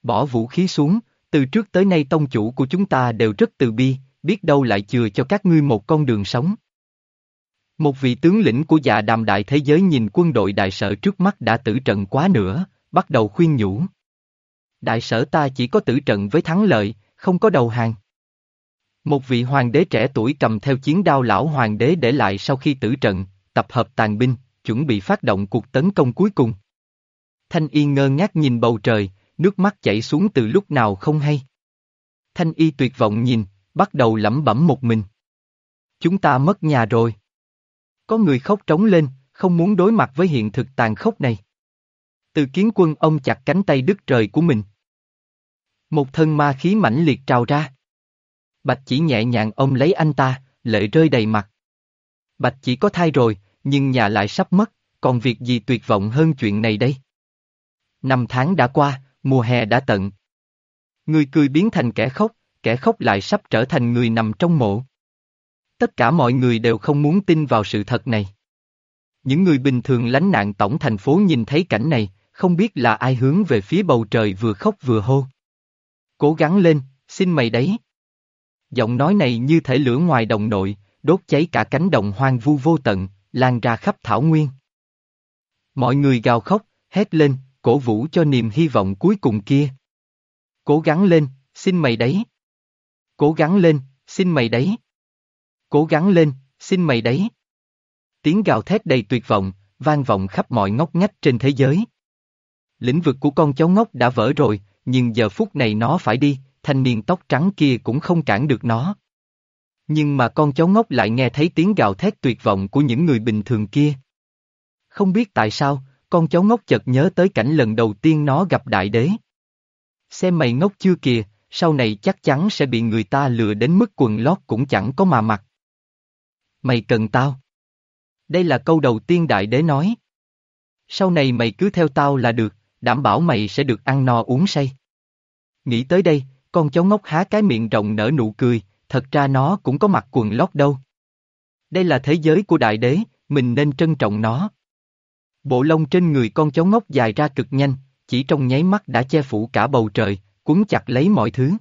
Bỏ vũ khí xuống, từ trước tới nay tông chủ của chúng ta đều rất từ bi, biết đâu lại chừa cho các ngươi một con đường sống. Một vị tướng lĩnh của dạ đàm đại thế giới nhìn quân đội đại sở trước mắt đã tử trận quá nữa, bắt đầu khuyên nhủ. Đại sở ta chỉ có tử trận với thắng lợi, không có đầu hàng. Một vị hoàng đế trẻ tuổi cầm theo chiến đao lão hoàng đế để lại sau khi tử trận, tập hợp tàn binh, chuẩn bị phát động cuộc tấn công cuối cùng. Thanh y ngơ ngác nhìn bầu trời, nước mắt chảy xuống từ lúc nào không hay. Thanh y tuyệt vọng nhìn, bắt đầu lẩm bẩm một mình. Chúng ta mất nhà rồi. Có người khóc trống lên, không muốn đối mặt với hiện thực tàn khốc này. Từ kiến quân ông chặt cánh tay đứt trời của mình. Một thân ma khí mãnh liệt trào ra. Bạch chỉ nhẹ nhàng ôm lấy anh ta, lệ rơi đầy mặt. Bạch chỉ có thai rồi, nhưng nhà lại sắp mất, còn việc gì tuyệt vọng hơn chuyện này đây? Năm tháng đã qua, mùa hè đã tận. Người cười biến thành kẻ khóc, kẻ khóc lại sắp trở thành người nằm trong mộ. Tất cả mọi người đều không muốn tin vào sự thật này. Những người bình thường lánh nạn tổng thành phố nhìn thấy cảnh này, không biết là ai hướng về phía bầu trời vừa khóc vừa hô. Cố gắng lên, xin mày đấy. Giọng nói này như thể lửa ngoài đồng nội, đốt cháy cả cánh đồng hoang vu vô tận, lan ra khắp thảo nguyên. Mọi người gào khóc, hét lên, cổ vũ cho niềm hy vọng cuối cùng kia. Cố gắng lên, xin mày đấy. Cố gắng lên, xin mày đấy. Cố gắng lên, xin mày đấy. Tiếng gào thét đầy tuyệt vọng, vang vọng khắp mọi ngóc ngách trên thế giới. Lĩnh vực của con cháu ngốc đã vỡ rồi, nhưng giờ phút này nó phải đi, thanh niên tóc trắng kia cũng không cản được nó. Nhưng mà con cháu ngốc lại nghe thấy tiếng gào thét tuyệt vọng của những người bình thường kia. Không biết tại sao, con cháu ngốc chợt nhớ tới cảnh lần đầu tiên nó gặp đại đế. Xem mày ngốc chưa kìa, sau này chắc chắn sẽ bị người ta lừa đến mức quần lót cũng chẳng có mà mặc. Mày cần tao. Đây là câu đầu tiên đại đế nói. Sau này mày cứ theo tao là được, đảm bảo mày sẽ được ăn no uống say. Nghĩ tới đây, con cháu ngốc há cái miệng rộng nở nụ cười, thật ra nó cũng có mặc quần lót đâu. Đây là thế giới của đại đế, mình nên trân trọng nó. Bộ lông trên người con cháu ngốc dài ra cực nhanh, chỉ trong nháy mắt đã che phủ cả bầu trời, cuốn chặt lấy mọi thứ.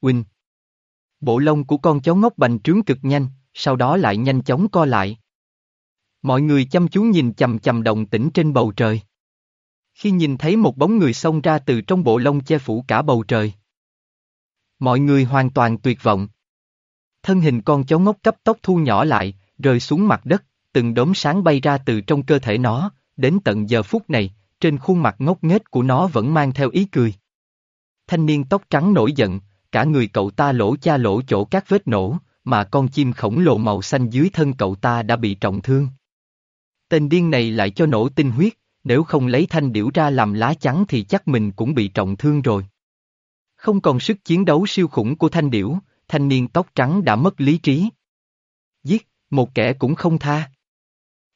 Quỳnh Bộ lông của con cháu ngốc bành trướng cực nhanh, sau đó lại nhanh chóng co lại. Mọi người chăm chú nhìn chầm chầm động tĩnh trên bầu trời. Khi nhìn thấy một bóng người xông ra từ trong bộ lông che phủ cả bầu trời. Mọi người hoàn toàn tuyệt vọng. Thân hình con chó ngốc cấp tốc thu nhỏ lại, rơi xuống mặt đất, từng đốm sáng bay ra từ trong cơ thể nó, đến tận giờ phút này, trên khuôn mặt ngốc nghếch của nó vẫn mang theo ý cười. Thanh niên tóc trắng nổi giận, cả người cậu ta lỗ cha lỗ chỗ các vết nổ, mà con chim khổng lồ màu xanh dưới thân cậu ta đã bị trọng thương. Tên điên này lại cho nổ tinh huyết, nếu không lấy thanh điểu ra làm lá chắn thì chắc mình cũng bị trọng thương rồi. Không còn sức chiến đấu siêu khủng của thanh điểu, thanh niên tóc trắng đã mất lý trí. Giết, một kẻ cũng không tha.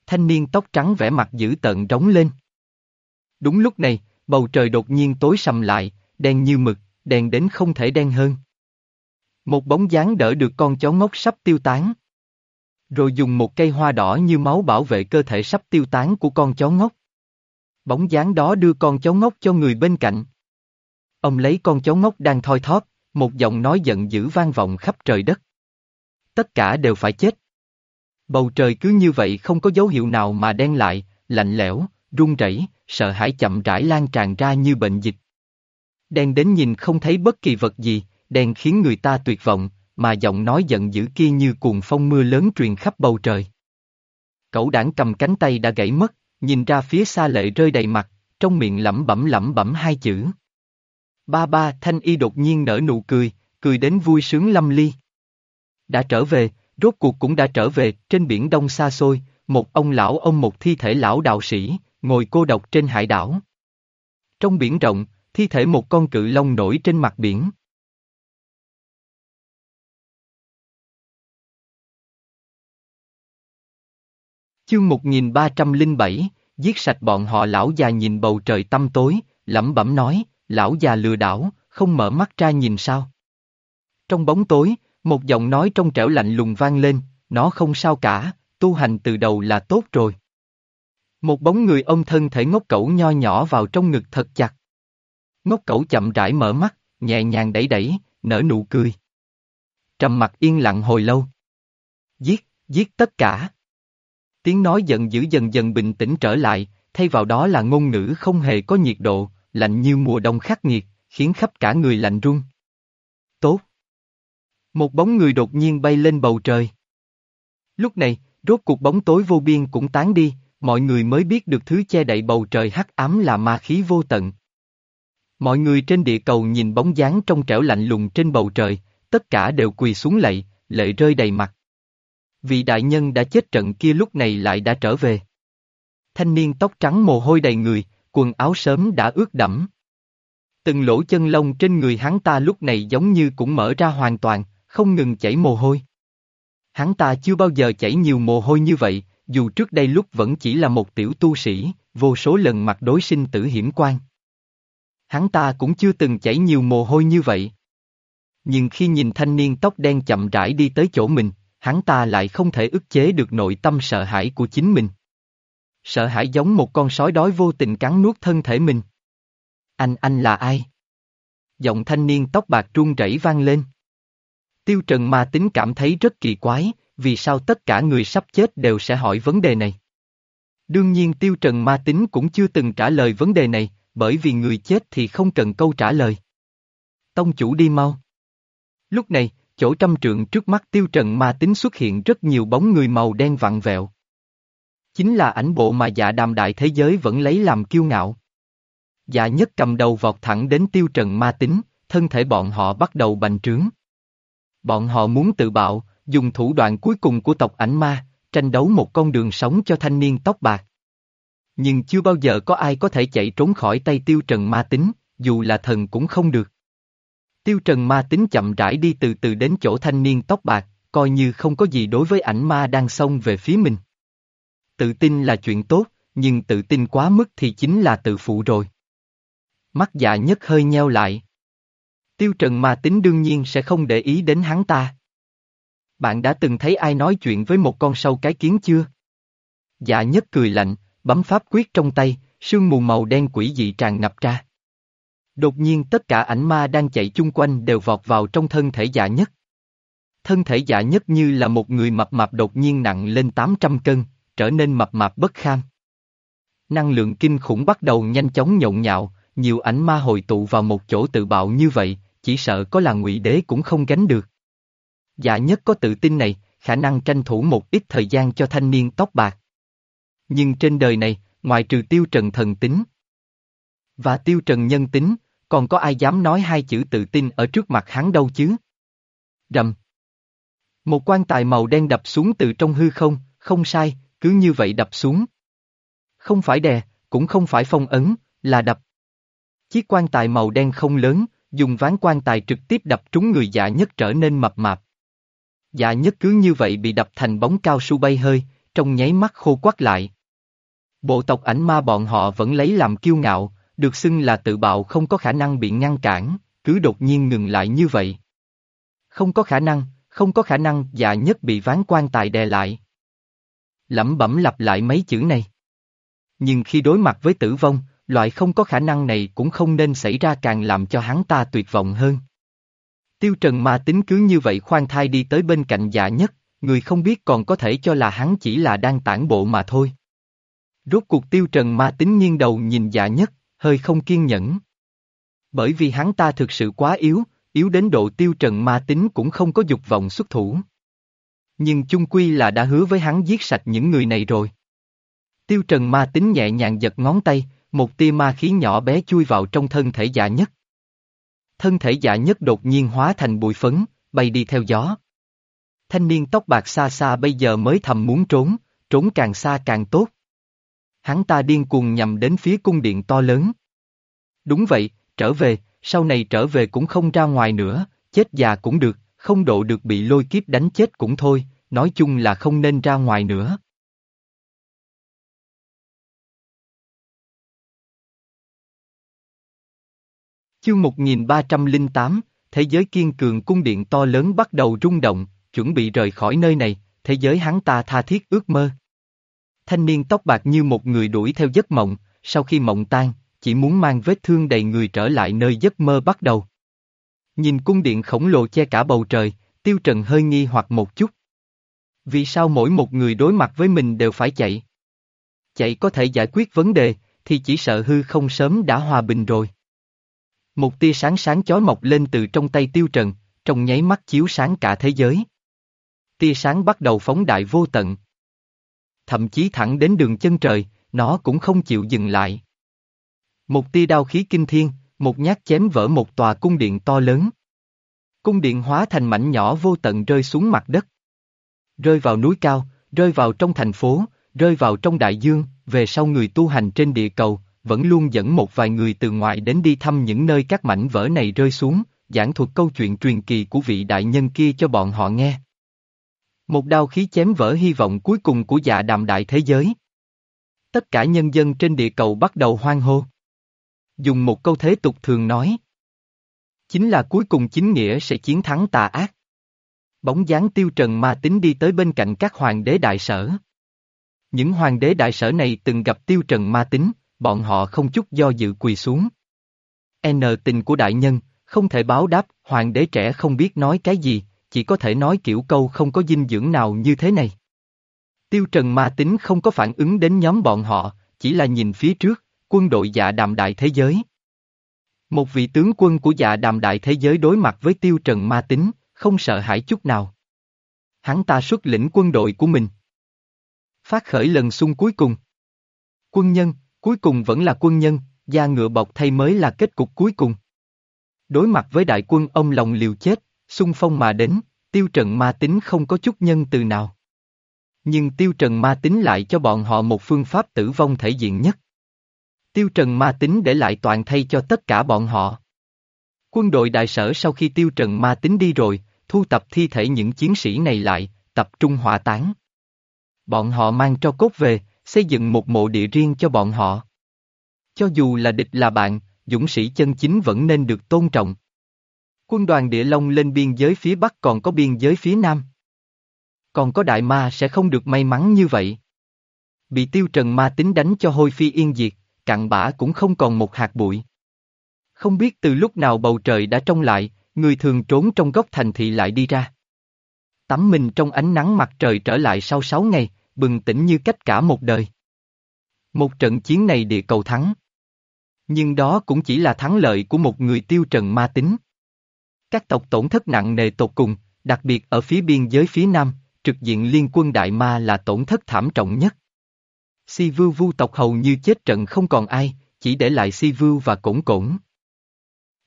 Thanh niên tóc trắng vẻ mặt dữ tợn rống lên. Đúng lúc này, bầu trời đột nhiên tối sầm lại, đen như mực, đen đến không thể đen hơn. Một bóng dáng đỡ được con chó ngốc sắp tiêu tán. Rồi dùng một cây hoa đỏ như máu bảo vệ cơ thể sắp tiêu tán của con chó ngốc. Bóng dáng đó đưa con chó ngốc cho người bên cạnh. Ông lấy con cháu ngốc đang thoi thóp, một giọng nói giận dữ vang vọng khắp trời đất. Tất cả đều phải chết. Bầu trời cứ như vậy không có dấu hiệu nào mà đen lại, lạnh lẽo, run rẩy, sợ hãi chậm rãi lan tràn ra như bệnh dịch. Đen đến nhìn không thấy bất kỳ vật gì, đen khiến người ta tuyệt vọng, mà giọng nói giận dữ kia như cuồng phong mưa lớn truyền khắp bầu trời. Cậu đảng cầm cánh tay đã gãy mất, nhìn ra phía xa lệ rơi đầy mặt, trong miệng lẩm bẩm lẩm bẩm hai chữ. Ba ba thanh y đột nhiên nở nụ cười, cười đến vui sướng lâm ly. Đã trở về, rốt cuộc cũng đã trở về, trên biển đông xa xôi, một ông lão ông một thi thể lão đạo sĩ, ngồi cô độc trên hải đảo. Trong biển rộng, thi thể một con cự long nổi trên mặt biển. Chương 1307, giết sạch bọn họ lão già nhìn bầu trời tăm tối, lẩm bẩm nói, lão già lừa đảo, không mở mắt ra nhìn sao. Trong bóng tối, một giọng nói trong trẻo lạnh lùng vang lên, nó không sao cả, tu hành từ đầu là tốt rồi. Một bóng người ông thân thể ngốc cẩu nho nhỏ vào trong ngực thật chặt. Ngốc cẩu chậm rãi mở mắt, nhẹ nhàng đẩy đẩy, nở nụ cười. Trầm mặt yên lặng hồi lâu. Giết, giết tất cả. Tiếng nói giận dữ dần dần bình tĩnh trở lại, thay vào đó là ngôn ngữ không hề có nhiệt độ, lạnh như mùa đông khắc nghiệt, khiến khắp cả người lạnh run. Tốt. Một bóng người đột nhiên bay lên bầu trời. Lúc này, rốt cuộc bóng tối vô biên cũng tán đi, mọi người mới biết được thứ che đậy bầu trời hắc ám là ma khí vô tận. Mọi người trên địa cầu nhìn bóng dáng trong trẻo lạnh lùng trên bầu trời, tất cả đều quỳ xuống lạy, lệ rơi đầy mặt. Vị đại nhân đã chết trận kia lúc này lại đã trở về. Thanh niên tóc trắng mồ hôi đầy người, quần áo sớm đã ướt đẫm. Từng lỗ chân lông trên người hắn ta lúc này giống như cũng mở ra hoàn toàn, không ngừng chảy mồ hôi. Hắn ta chưa bao giờ chảy nhiều mồ hôi như vậy, dù trước đây lúc vẫn chỉ là một tiểu tu sĩ, vô số lần mặt đối sinh tử hiểm quan. Hắn ta cũng chưa từng chảy nhiều mồ hôi như vậy. Nhưng khi nhìn thanh niên tóc đen chậm rãi đi tới chỗ mình, hắn ta lại không thể ức chế được nội tâm sợ hãi của chính mình. Sợ hãi giống một con sói đói vô tình cắn nuốt thân thể mình. Anh anh là ai? Giọng thanh niên tóc bạc trung rẩy vang lên. Tiêu Trần ma tính cảm thấy rất kỳ quái, vì sao tất cả người sắp chết đều sẽ hỏi vấn đề này. Đương nhiên Tiêu Trần ma tính cũng chưa từng trả lời vấn đề này, bởi vì người chết thì không cần câu trả lời. Tông chủ đi mau. Lúc này, chỗ trăm trượng trước mắt Tiêu Trần ma tính xuất hiện rất nhiều bóng người màu đen vặn vẹo. Chính là ảnh bộ mà dạ đàm đại thế giới vẫn lấy làm kiêu ngạo. Dạ nhất cầm đầu vọt thẳng đến Tiêu Trần ma tính, thân thể bọn họ bắt đầu bành trướng. Bọn họ muốn tự bạo, dùng thủ đoạn cuối cùng của tộc ảnh ma, tranh đấu một con đường sống cho thanh niên tóc bạc. Nhưng chưa bao giờ có ai có thể chạy trốn khỏi tay tiêu trần ma tính, dù là thần cũng không được. Tiêu trần ma tính chậm rãi đi từ từ đến chỗ thanh niên tóc bạc, coi như không có gì đối với ảnh ma đang xông về phía mình. Tự tin là chuyện tốt, nhưng tự tin quá mức thì chính là tự phụ rồi. Mắt dạ nhất hơi nheo lại. Tiêu Trần mà tính đương nhiên sẽ không để ý đến hắn ta. Bạn đã từng thấy ai nói chuyện với một con sâu cái kiến chưa? Dạ nhất cười lạnh, bấm pháp quyết trong tay, sương mù màu đen quỷ dị tràn ngập ra. Đột nhiên tất cả ảnh ma đang chạy chung quanh đều vọt vào trong thân thể dạ nhất. Thân thể dạ nhất như là một người mập mạp đột nhiên nặng lên 800 cân, trở nên mập mạp bất kham. Năng lượng kinh khủng bắt đầu nhanh chóng nhộn nhạo, nhiều ảnh ma hội tụ vào một chỗ tự bạo như vậy, chỉ sợ có là ngụy đế cũng không gánh được. Dạ nhất có tự tin này, khả năng tranh thủ một ít thời gian cho thanh niên tóc bạc. Nhưng trên đời này, ngoài trừ tiêu trần thần tính và tiêu trần nhân tính, còn có ai dám nói hai chữ tự tin ở trước mặt hắn đâu chứ? Rầm. Một quan tài màu đen đập xuống từ trong hư không, không sai, cứ như vậy đập xuống. Không phải đè, cũng không phải phong ấn, là đập. Chiếc quan tài màu đen không lớn, dùng ván quan tài trực tiếp đập trúng người dạ nhất trở nên mập mạp. Dạ nhất cứ như vậy bị đập thành bóng cao su bay hơi, trong nháy mắt khô quắt lại. Bộ tộc ảnh ma bọn họ vẫn lấy làm kiêu ngạo, được xưng là tự bạo không có khả năng bị ngăn cản, cứ đột nhiên ngừng lại như vậy. Không có khả năng, không có khả năng dạ nhất bị ván quan tài đè lại. Lẩm bẩm lặp lại mấy chữ này. Nhưng khi đối mặt với tử vong, loại không có khả năng này cũng không nên xảy ra càng làm cho hắn ta tuyệt vọng hơn. Tiêu Trần ma tính cứ như vậy khoan thai đi tới bên cạnh dạ nhất, người không biết còn có thể cho là hắn chỉ là đang tản bộ mà thôi. Rốt cuộc Tiêu Trần ma tính nghiêng đầu nhìn dạ nhất, hơi không kiên nhẫn. Bởi vì hắn ta thực sự quá yếu, yếu đến độ Tiêu Trần ma tính cũng không có dục vọng xuất thủ. Nhưng chung quy là đã hứa với hắn giết sạch những người này rồi. Tiêu Trần ma tính nhẹ nhàng giật ngón tay, một tia ma khí nhỏ bé chui vào trong thân thể dạ nhất. Thân thể dạ nhất đột nhiên hóa thành bụi phấn, bay đi theo gió. Thanh niên tóc bạc xa xa bây giờ mới thầm muốn trốn, trốn càng xa càng tốt. Hắn ta điên cuồng nhằm đến phía cung điện to lớn. Đúng vậy, trở về, sau này trở về cũng không ra ngoài nữa, chết già cũng được, không độ được bị lôi kiếp đánh chết cũng thôi, nói chung là không nên ra ngoài nữa. Chương 1308, thế giới kiên cường cung điện to lớn bắt đầu rung động, chuẩn bị rời khỏi nơi này, thế giới hắn ta tha thiết ước mơ. Thanh niên tóc bạc như một người đuổi theo giấc mộng, sau khi mộng tan, chỉ muốn mang vết thương đầy người trở lại nơi giấc mơ bắt đầu. Nhìn cung điện khổng lồ che cả bầu trời, Tiêu Trần hơi nghi hoặc một chút. Vì sao mỗi một người đối mặt với mình đều phải chạy? Chạy có thể giải quyết vấn đề, thì chỉ sợ hư không sớm đã hòa bình rồi. Một tia sáng sáng chói mọc lên từ trong tay tiêu trần, trong nháy mắt chiếu sáng cả thế giới. Tia sáng bắt đầu phóng đại vô tận. Thậm chí thẳng đến đường chân trời, nó cũng không chịu dừng lại. Một tia đao khí kinh thiên, một nhát chém vỡ một tòa cung điện to lớn. Cung điện hóa thành mảnh nhỏ vô tận rơi xuống mặt đất. Rơi vào núi cao, rơi vào trong thành phố, rơi vào trong đại dương, về sau người tu hành trên địa cầu, vẫn luôn dẫn một vài người từ ngoại đến đi thăm những nơi các mảnh vỡ này rơi xuống, giảng thuật câu chuyện truyền kỳ của vị đại nhân kia cho bọn họ nghe. Một đao khí chém vỡ hy vọng cuối cùng của dạ đàm đại thế giới. Tất cả nhân dân trên địa cầu bắt đầu hoang hô. Dùng một câu thế tục thường nói. Chính là cuối cùng chính nghĩa sẽ chiến thắng tà ác. Bóng dáng tiêu trần ma tính đi tới bên cạnh các hoàng đế đại sở. Những hoàng đế đại sở này từng gặp tiêu trần ma tính, bọn họ không chút do dự quỳ xuống. N tình của đại nhân, không thể báo đáp, hoàng đế trẻ không biết nói cái gì, chỉ có thể nói kiểu câu không có dinh dưỡng nào như thế này. Tiêu Trần ma tính không có phản ứng đến nhóm bọn họ, chỉ là nhìn phía trước, quân đội dạ đàm đại thế giới. Một vị tướng quân của dạ đàm đại thế giới đối mặt với Tiêu Trần ma tính, không sợ hãi chút nào. Hắn ta xuất lĩnh quân đội của mình. Phát khởi lần xung cuối cùng. Quân nhân, Cuối cùng vẫn là quân nhân, da ngựa bọc thay mới là kết cục cuối cùng. Đối mặt với đại quân ông lòng liều chết, xung phong mà đến, tiêu trần ma tính không có chút nhân từ nào. Nhưng tiêu trần ma tính lại cho bọn họ một phương pháp tử vong thể diện nhất. Tiêu trần ma tính để lại toàn thay cho tất cả bọn họ. Quân đội đại sở sau khi tiêu trần ma tính đi rồi, thu tập thi thể những chiến sĩ này lại, tập trung hỏa táng. Bọn họ mang cho cốt về, xây dựng một mộ địa riêng cho bọn họ. Cho dù là địch là bạn, dũng sĩ chân chính vẫn nên được tôn trọng. Quân đoàn địa long lên biên giới phía Bắc còn có biên giới phía Nam. Còn có đại ma sẽ không được may mắn như vậy. Bị tiêu trần ma tính đánh cho hôi phi yên diệt, cặn bã cũng không còn một hạt bụi. Không biết từ lúc nào bầu trời đã trong lại, người thường trốn trong góc thành thị lại đi ra. Tắm mình trong ánh nắng mặt trời trở lại sau sáu ngày, bừng tỉnh như cách cả một đời. Một trận chiến này địa cầu thắng. Nhưng đó cũng chỉ là thắng lợi của một người tiêu trần ma tính. Các tộc tổn thất nặng nề tột cùng, đặc biệt ở phía biên giới phía nam, trực diện liên quân Đại Ma là tổn thất thảm trọng nhất. Si Vưu Vu tộc hầu như chết trận không còn ai, chỉ để lại Si Vưu và Cổn Cổn.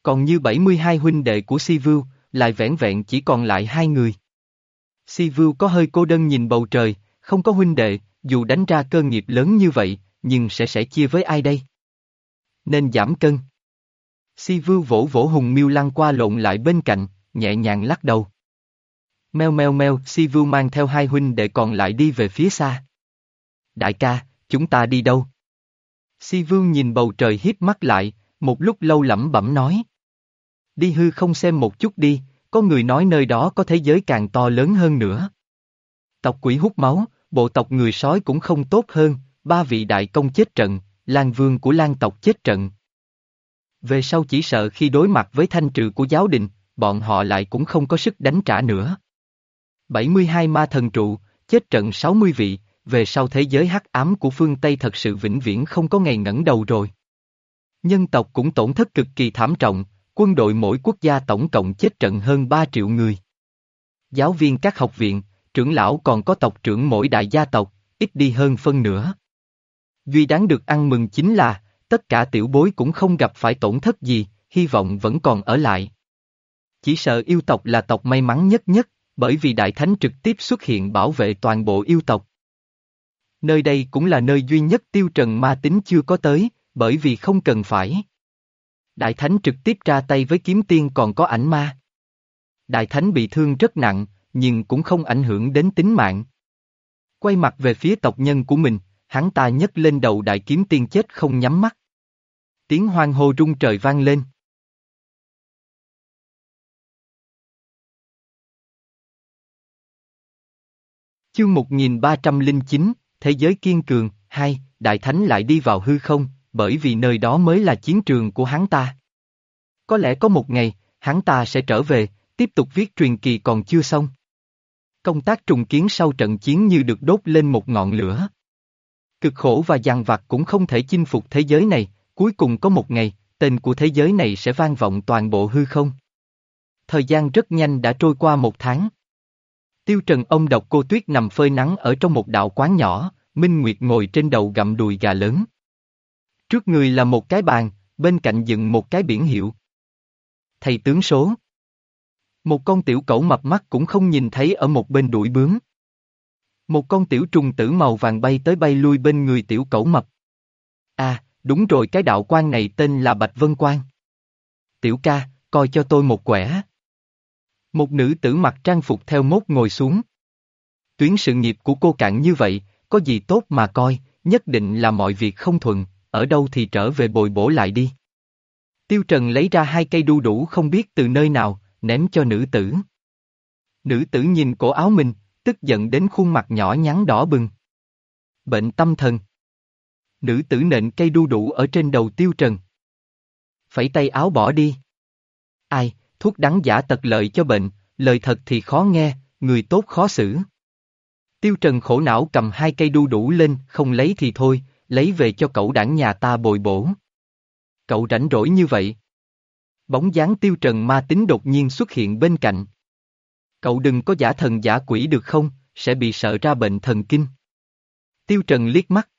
Còn như 72 huynh đệ của Si Vưu, lại vẻn vẹn chỉ còn lại hai người. Si Vưu có hơi cô đơn nhìn bầu trời, không có huynh đệ, dù đánh ra cơ nghiệp lớn như vậy, nhưng sẽ sẽ chia với ai đây? Nên giảm cân. Si vưu vỗ vỗ hùng miêu lăn qua lộn lại bên cạnh, nhẹ nhàng lắc đầu. Meo meo meo, si vưu mang theo hai huynh đệ còn lại đi về phía xa. Đại ca, chúng ta đi đâu? Si vưu nhìn bầu trời hiếp mắt lại, một lúc lâu lẩm bẩm nói. Đi hư không xem một chút đi, có người nói nơi đó có thế giới càng to lớn hơn nữa. Tộc quỷ hút máu, bộ tộc người sói cũng không tốt hơn, ba vị đại công chết trận, lang Vương của lang tộc chết trận. Về sau chỉ sợ khi đối mặt với thanh trừ của giáo đình, bọn họ lại cũng không có sức đánh trả nữa. 72 ma thần trụ, chết trận 60 vị, về sau thế giới hắc ám của phương Tây thật sự vĩnh viễn không có ngày ngẩng đầu rồi. Nhân tộc cũng tổn thất cực kỳ thảm trọng, quân đội mỗi quốc gia tổng cộng chết trận hơn 3 triệu người. Giáo viên các học viện, trưởng lão còn có tộc trưởng mỗi đại gia tộc, ít đi hơn phân nửa. Duy đáng được ăn mừng chính là, tất cả tiểu bối cũng không gặp phải tổn thất gì, hy vọng vẫn còn ở lại. Chỉ sợ yêu tộc là tộc may mắn nhất nhất, bởi vì Đại Thánh trực tiếp xuất hiện bảo vệ toàn bộ yêu tộc. Nơi đây cũng là nơi duy nhất tiêu trần ma tính chưa có tới, bởi vì không cần phải. Đại Thánh trực tiếp ra tay với kiếm tiên còn có ảnh ma. Đại Thánh bị thương rất nặng, nhưng cũng không ảnh hưởng đến tính mạng. Quay mặt về phía tộc nhân của mình, hắn ta nhấc lên đầu đại kiếm tiên chết không nhắm mắt. Tiếng hoang hô rung trời vang lên. Chương 1309, Thế giới kiên cường, hai, Đại Thánh lại đi vào hư không, bởi vì nơi đó mới là chiến trường của hắn ta. Có lẽ có một ngày, hắn ta sẽ trở về, tiếp tục viết truyền kỳ còn chưa xong. Công tác trùng kiến sau trận chiến như được đốt lên một ngọn lửa. Cực khổ và dằn vặt cũng không thể chinh phục thế giới này, cuối cùng có một ngày, tên của thế giới này sẽ vang vọng toàn bộ hư không. Thời gian rất nhanh đã trôi qua một tháng. Tiêu Trần ông độc cô Tuyết nằm phơi nắng ở trong một đạo quán nhỏ, Minh Nguyệt ngồi trên đầu gặm đùi gà lớn. Trước người là một cái bàn, bên cạnh dựng một cái biển hiệu. Thầy tướng số. Một con tiểu cẩu mập mắt cũng không nhìn thấy ở một bên đuổi bướm. Một con tiểu trùng tử màu vàng bay tới bay lui bên người tiểu cẩu mập. À, đúng rồi cái đạo quan này tên là Bạch Vân Quan. Tiểu ca, coi cho tôi một quẻ. Một nữ tử mặc trang phục theo mốt ngồi xuống. Tuyến sự nghiệp của cô cạn như vậy, có gì tốt mà coi, nhất định là mọi việc không thuận, ở đâu thì trở về bồi bổ lại đi. Tiêu Trần lấy ra hai cây đu đủ không biết từ nơi nào, ném cho nữ tử. Nữ tử nhìn cổ áo mình, tức giận đến khuôn mặt nhỏ nhắn đỏ bừng. Bệnh tâm thần. Nữ tử nện cây đu đủ ở trên đầu Tiêu Trần. Phải tay áo bỏ đi. Ai, thuốc đắng giả tật lợi cho bệnh, lời thật thì khó nghe, người tốt khó xử. Tiêu Trần khổ não cầm hai cây đu đủ lên, không lấy thì thôi, lấy về cho cậu đảng nhà ta bồi bổ. Cậu rảnh rỗi như vậy. Bóng dáng Tiêu Trần ma tính đột nhiên xuất hiện bên cạnh. Cậu đừng có giả thần giả quỷ được không, sẽ bị sợ ra bệnh thần kinh. Tiêu Trần liếc mắt.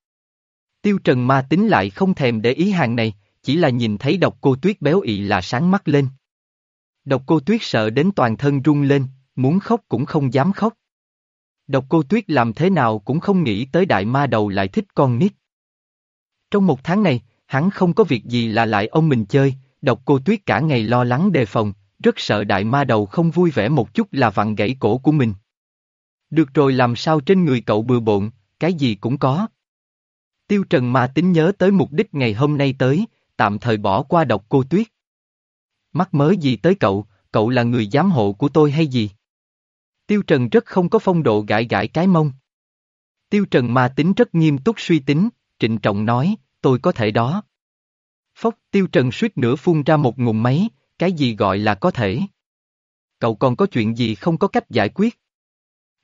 Tiêu Trần ma tính lại không thèm để ý hàng này, chỉ là nhìn thấy độc cô tuyết béo ị là sáng mắt lên. Độc cô tuyết sợ đến toàn thân run lên, muốn khóc cũng không dám khóc. Độc cô tuyết làm thế nào cũng không nghĩ tới đại ma đầu lại thích con nít. Trong một tháng này, hắn không có việc gì là lại ông mình chơi, độc cô tuyết cả ngày lo lắng đề phòng, rất sợ đại ma đầu không vui vẻ một chút là vặn gãy cổ của mình. Được rồi làm sao trên người cậu bừa bộn, cái gì cũng có. Tiêu Trần ma tính nhớ tới mục đích ngày hôm nay tới, tạm thời bỏ qua độc cô tuyết. Mắc mớ gì tới cậu, cậu là người giám hộ của tôi hay gì? Tiêu Trần rất không có phong độ gãi gãi cái mông. Tiêu Trần ma tính rất nghiêm túc suy tính, trịnh trọng nói, tôi có thể đó. Phốc Tiêu Trần suýt nữa phun ra một ngụm máy, cái gì gọi là có thể? Cậu còn có chuyện gì không có cách giải quyết?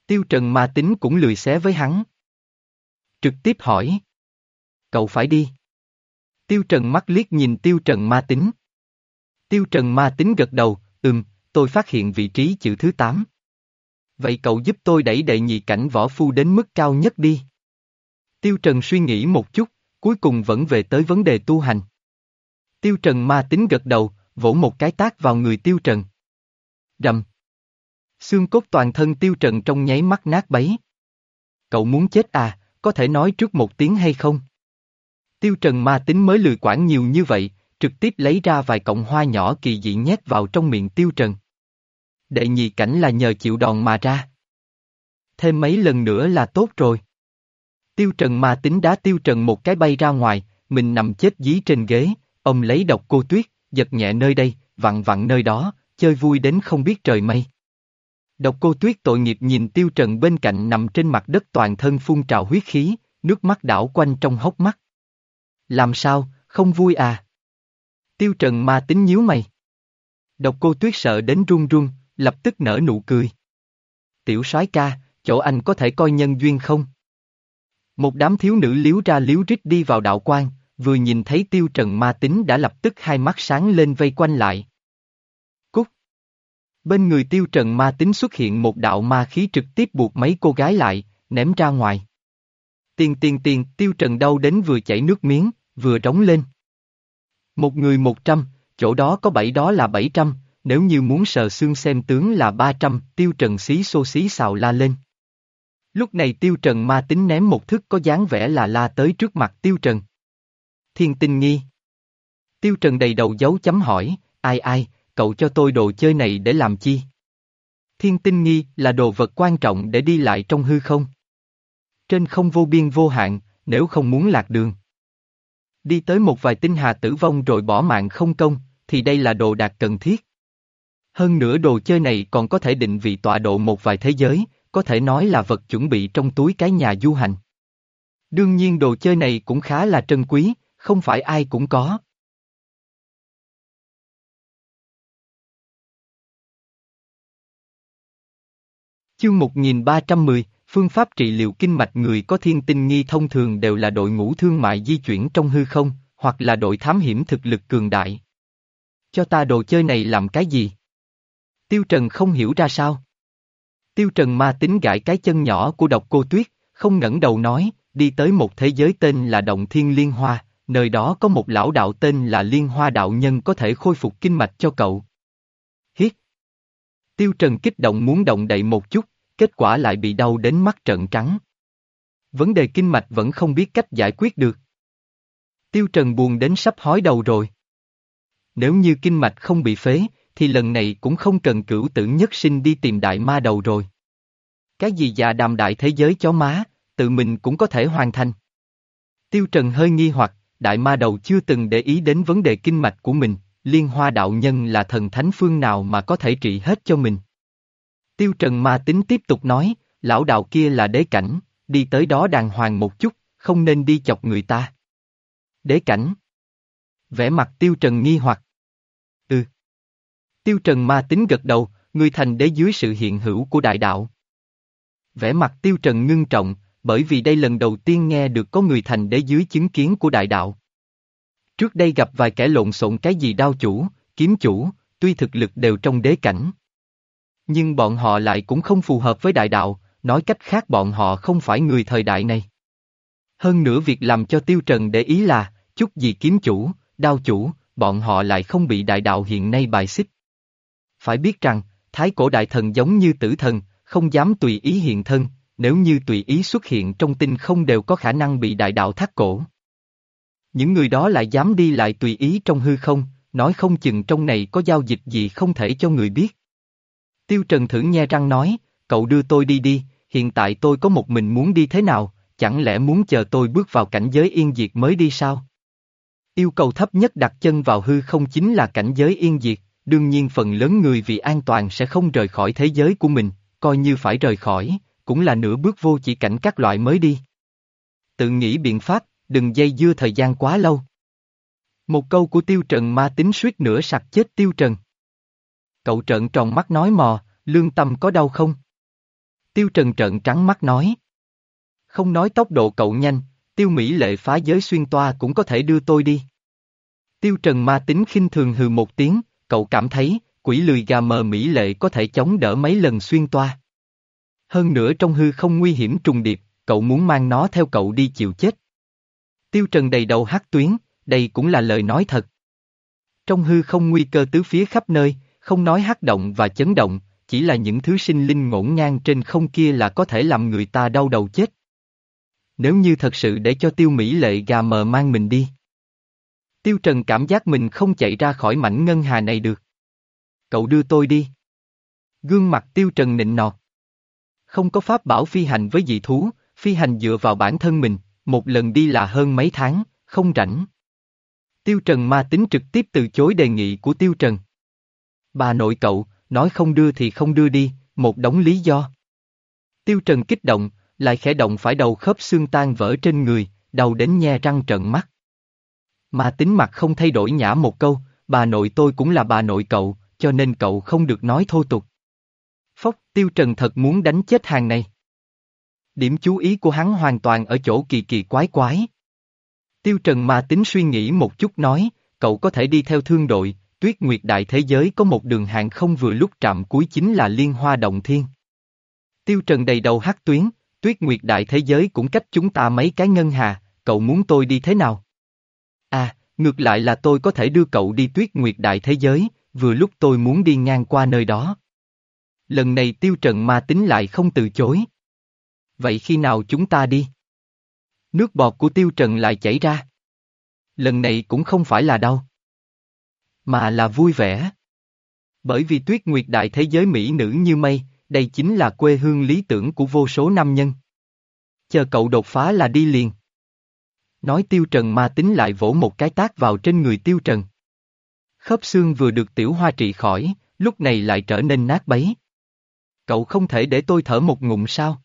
Tiêu Trần ma tính cũng lười xé với hắn. Trực tiếp hỏi. Cậu phải đi. Tiêu Trần mắt liếc nhìn Tiêu Trần ma tính. Tiêu Trần ma tính gật đầu, ừm, tôi phát hiện vị trí chữ thứ 8. Vậy cậu giúp tôi đẩy đệ nhị cảnh võ phu đến mức cao nhất đi. Tiêu Trần suy nghĩ một chút, cuối cùng vẫn về tới vấn đề tu hành. Tiêu Trần ma tính gật đầu, vỗ một cái tác vào người Tiêu Trần. Rầm. Xương cốt toàn thân Tiêu Trần trong nháy mắt nát bấy. Cậu muốn chết à, có thể nói trước một tiếng hay không? Tiêu Trần ma tính mới lười quản nhiều như vậy, trực tiếp lấy ra vài cọng hoa nhỏ kỳ dị nhét vào trong miệng Tiêu Trần. Đệ nhị cảnh là nhờ chịu đòn mà ra. Thêm mấy lần nữa là tốt rồi. Tiêu Trần ma tính đá Tiêu Trần một cái bay ra ngoài, mình nằm chết dí trên ghế, ông lấy độc cô tuyết, giật nhẹ nơi đây, vặn vặn nơi đó, chơi vui đến không biết trời mây. Độc cô tuyết tội nghiệp nhìn Tiêu Trần bên cạnh nằm trên mặt đất toàn thân phun trào huyết khí, nước mắt đảo quanh trong hốc mắt. Làm sao, không vui à? Tiêu Trần ma tính nhíu mày. Độc cô tuyết sợ đến run run, lập tức nở nụ cười. Tiểu soái ca, chỗ anh có thể coi nhân duyên không? Một đám thiếu nữ liếu ra liếu rít đi vào đạo quan, vừa nhìn thấy tiêu trần ma tính đã lập tức hai mắt sáng lên vây quanh lại. Cút! Bên người tiêu trần ma tính xuất hiện một đạo ma khí trực tiếp buộc mấy cô gái lại, ném ra ngoài. Tiền tiền tiền, tiêu trần đau đến vừa chảy nước miếng, vừa rống lên. Một người một trăm, chỗ đó có bảy đó là bảy trăm, nếu như muốn sờ xương xem tướng là ba trăm, tiêu trần xí xô xí xào la lên. Lúc này tiêu trần ma tính ném một thức có dáng vẻ là la tới trước mặt tiêu trần. Thiên tinh nghi. Tiêu trần đầy đầu dấu chấm hỏi, ai ai, cậu cho tôi đồ chơi này để làm chi? Thiên tinh nghi là đồ vật quan trọng để đi lại trong hư không. Trên không vô biên vô hạn, nếu không muốn lạc đường. Đi tới một vài tinh hà tử vong rồi bỏ mạng không công, thì đây là đồ đạc cần thiết. Hơn nữa đồ chơi này còn có thể định vị tọa độ một vài thế giới, có thể nói là vật chuẩn bị trong túi cái nhà du hành. Đương nhiên đồ chơi này cũng khá là trân quý, không phải ai cũng có. Chương 1310, phương pháp trị liệu kinh mạch người có thiên tinh nghi thông thường đều là đội ngũ thương mại di chuyển trong hư không, hoặc là đội thám hiểm thực lực cường đại. Cho ta đồ chơi này làm cái gì? Tiêu Trần không hiểu ra sao. Tiêu Trần ma tính gãi cái chân nhỏ của độc cô Tuyết, không ngẩng đầu nói, đi tới một thế giới tên là Động Thiên Liên Hoa, nơi đó có một lão đạo tên là Liên Hoa Đạo Nhân có thể khôi phục kinh mạch cho cậu. Hiết. Tiêu Trần kích động muốn động đậy một chút, kết quả lại bị đau đến mắt trợn trắng. Vấn đề kinh mạch vẫn không biết cách giải quyết được. Tiêu Trần buồn đến sắp hói đầu rồi. Nếu như kinh mạch không bị phế, thì lần này cũng không cần cửu tử nhất sinh đi tìm đại ma đầu rồi. Cái gì già đàm đại thế giới chó má, tự mình cũng có thể hoàn thành. Tiêu Trần hơi nghi hoặc, đại ma đầu chưa từng để ý đến vấn đề kinh mạch của mình, liên hoa đạo nhân là thần thánh phương nào mà có thể trị hết cho mình. Tiêu Trần ma tính tiếp tục nói, lão đạo kia là đế cảnh, đi tới đó đàng hoàng một chút, không nên đi chọc người ta. Đế cảnh. Vẽ mặt Tiêu Trần nghi hoặc. Tiêu Trần ma tính gật đầu, người thành đế dưới sự hiện hữu của đại đạo. Vẽ mặt Tiêu Trần ngưng trọng, bởi vì đây lần đầu tiên nghe được có người thành đế dưới chứng kiến của đại đạo. Trước đây gặp vài kẻ lộn xộn cái gì đao chủ, kiếm chủ, tuy thực lực đều trong đế cảnh. Nhưng bọn họ lại cũng không phù hợp với đại đạo, nói cách khác bọn họ không phải người thời đại này. Hơn nữa việc làm cho Tiêu Trần để ý là, chút gì kiếm chủ, đao chủ, bọn họ lại không bị đại đạo hiện nay bài xích. Phải biết rằng, thái cổ đại thần giống như tử thần, không dám tùy ý hiện thân, nếu như tùy ý xuất hiện trong tinh không đều có khả năng bị đại đạo thắt cổ. Những người đó lại dám đi lại tùy ý trong hư không, nói không chừng trong này có giao dịch gì không thể cho người biết. Tiêu Trần thử nghe răng nói, cậu đưa tôi đi đi, hiện tại tôi có một mình muốn đi thế nào, chẳng lẽ muốn chờ tôi bước vào cảnh giới yên diệt mới đi sao? Yêu cầu thấp nhất đặt chân vào hư không chính là cảnh giới yên diệt, đương nhiên phần lớn người vì an toàn sẽ không rời khỏi thế giới của mình, coi như phải rời khỏi, cũng là nửa bước vô chỉ cảnh các loại mới đi. Tự nghĩ biện pháp, đừng dây dưa thời gian quá lâu. Một câu của tiêu trần ma tính suýt nữa sặc chết tiêu trần. Cậu trợn tròn mắt nói mò, lương tâm có đau không? Tiêu trần trợn trắng mắt nói. Không nói tốc độ cậu nhanh, tiêu mỹ lệ phá giới xuyên toa cũng có thể đưa tôi đi. Tiêu trần ma tính khinh thường hừ một tiếng, cậu cảm thấy, quỷ lười gà mờ mỹ lệ có thể chống đỡ mấy lần xuyên toa. Hơn nữa trong hư không nguy hiểm trùng điệp, cậu muốn mang nó theo cậu đi chịu chết. Tiêu Trần đầy đầu hát tuyến, đây cũng là lời nói thật. Trong hư không nguy cơ tứ phía khắp nơi, không nói hát động và chấn động, chỉ là những thứ sinh linh ngổn ngang trên không kia là có thể làm người ta đau đầu chết. Nếu như thật sự để cho tiêu mỹ lệ gà mờ mang mình đi. Tiêu Trần cảm giác mình không chạy ra khỏi mảnh ngân hà này được. Cậu đưa tôi đi. Gương mặt Tiêu Trần nịnh nọt. Không có pháp bảo phi hành với dị thú, phi hành dựa vào bản thân mình, một lần đi là hơn mấy tháng, không rảnh. Tiêu Trần ma tính trực tiếp từ chối đề nghị của Tiêu Trần. Bà nội cậu, nói không đưa thì không đưa đi, một đống lý do. Tiêu Trần kích động, Lại khẽ động phải đầu khớp xương tan vỡ trên người, đầu đến nhe răng trợn mắt. Mà tính mặt không thay đổi nhả một câu, bà nội tôi cũng là bà nội cậu, cho nên cậu không được nói thô tục. Phốc, Tiêu Trần thật muốn đánh chết hàng này. Điểm chú ý của hắn hoàn toàn ở chỗ kỳ kỳ quái quái. Tiêu Trần mà tính suy nghĩ một chút nói, cậu có thể đi theo thương đội, tuyết nguyệt đại thế giới có một đường hàng không vừa lúc trạm cuối chính là Liên Hoa Động Thiên. Tiêu Trần đầy đầu hắc tuyến, tuyết nguyệt đại thế giới cũng cách chúng ta mấy cái ngân hà, cậu muốn tôi đi thế nào? À, ngược lại là tôi có thể đưa cậu đi tuyết nguyệt đại thế giới, vừa lúc tôi muốn đi ngang qua nơi đó. Lần này tiêu trần ma tính lại không từ chối. Vậy khi nào chúng ta đi? Nước bọt của tiêu trần lại chảy ra. Lần này cũng không phải là đau. Mà là vui vẻ. Bởi vì tuyết nguyệt đại thế giới Mỹ nữ như mây, đây chính là quê hương lý tưởng của vô số nam nhân. Chờ cậu đột phá là đi liền. Nói tiêu trần ma tính lại vỗ một cái tác vào trên người tiêu trần. Khớp xương vừa được tiểu hoa trị khỏi, lúc này lại trở nên nát bấy. Cậu không thể để tôi thở một ngụm sao?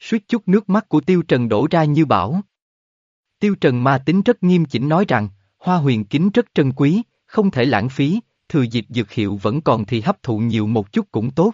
Suýt chút nước mắt của tiêu trần đổ ra như bão. Tiêu trần ma tính rất nghiêm chỉnh nói rằng, hoa huyền kính rất trân quý, không thể lãng phí, thừa dịp dược hiệu vẫn còn thì hấp thụ nhiều một chút cũng tốt.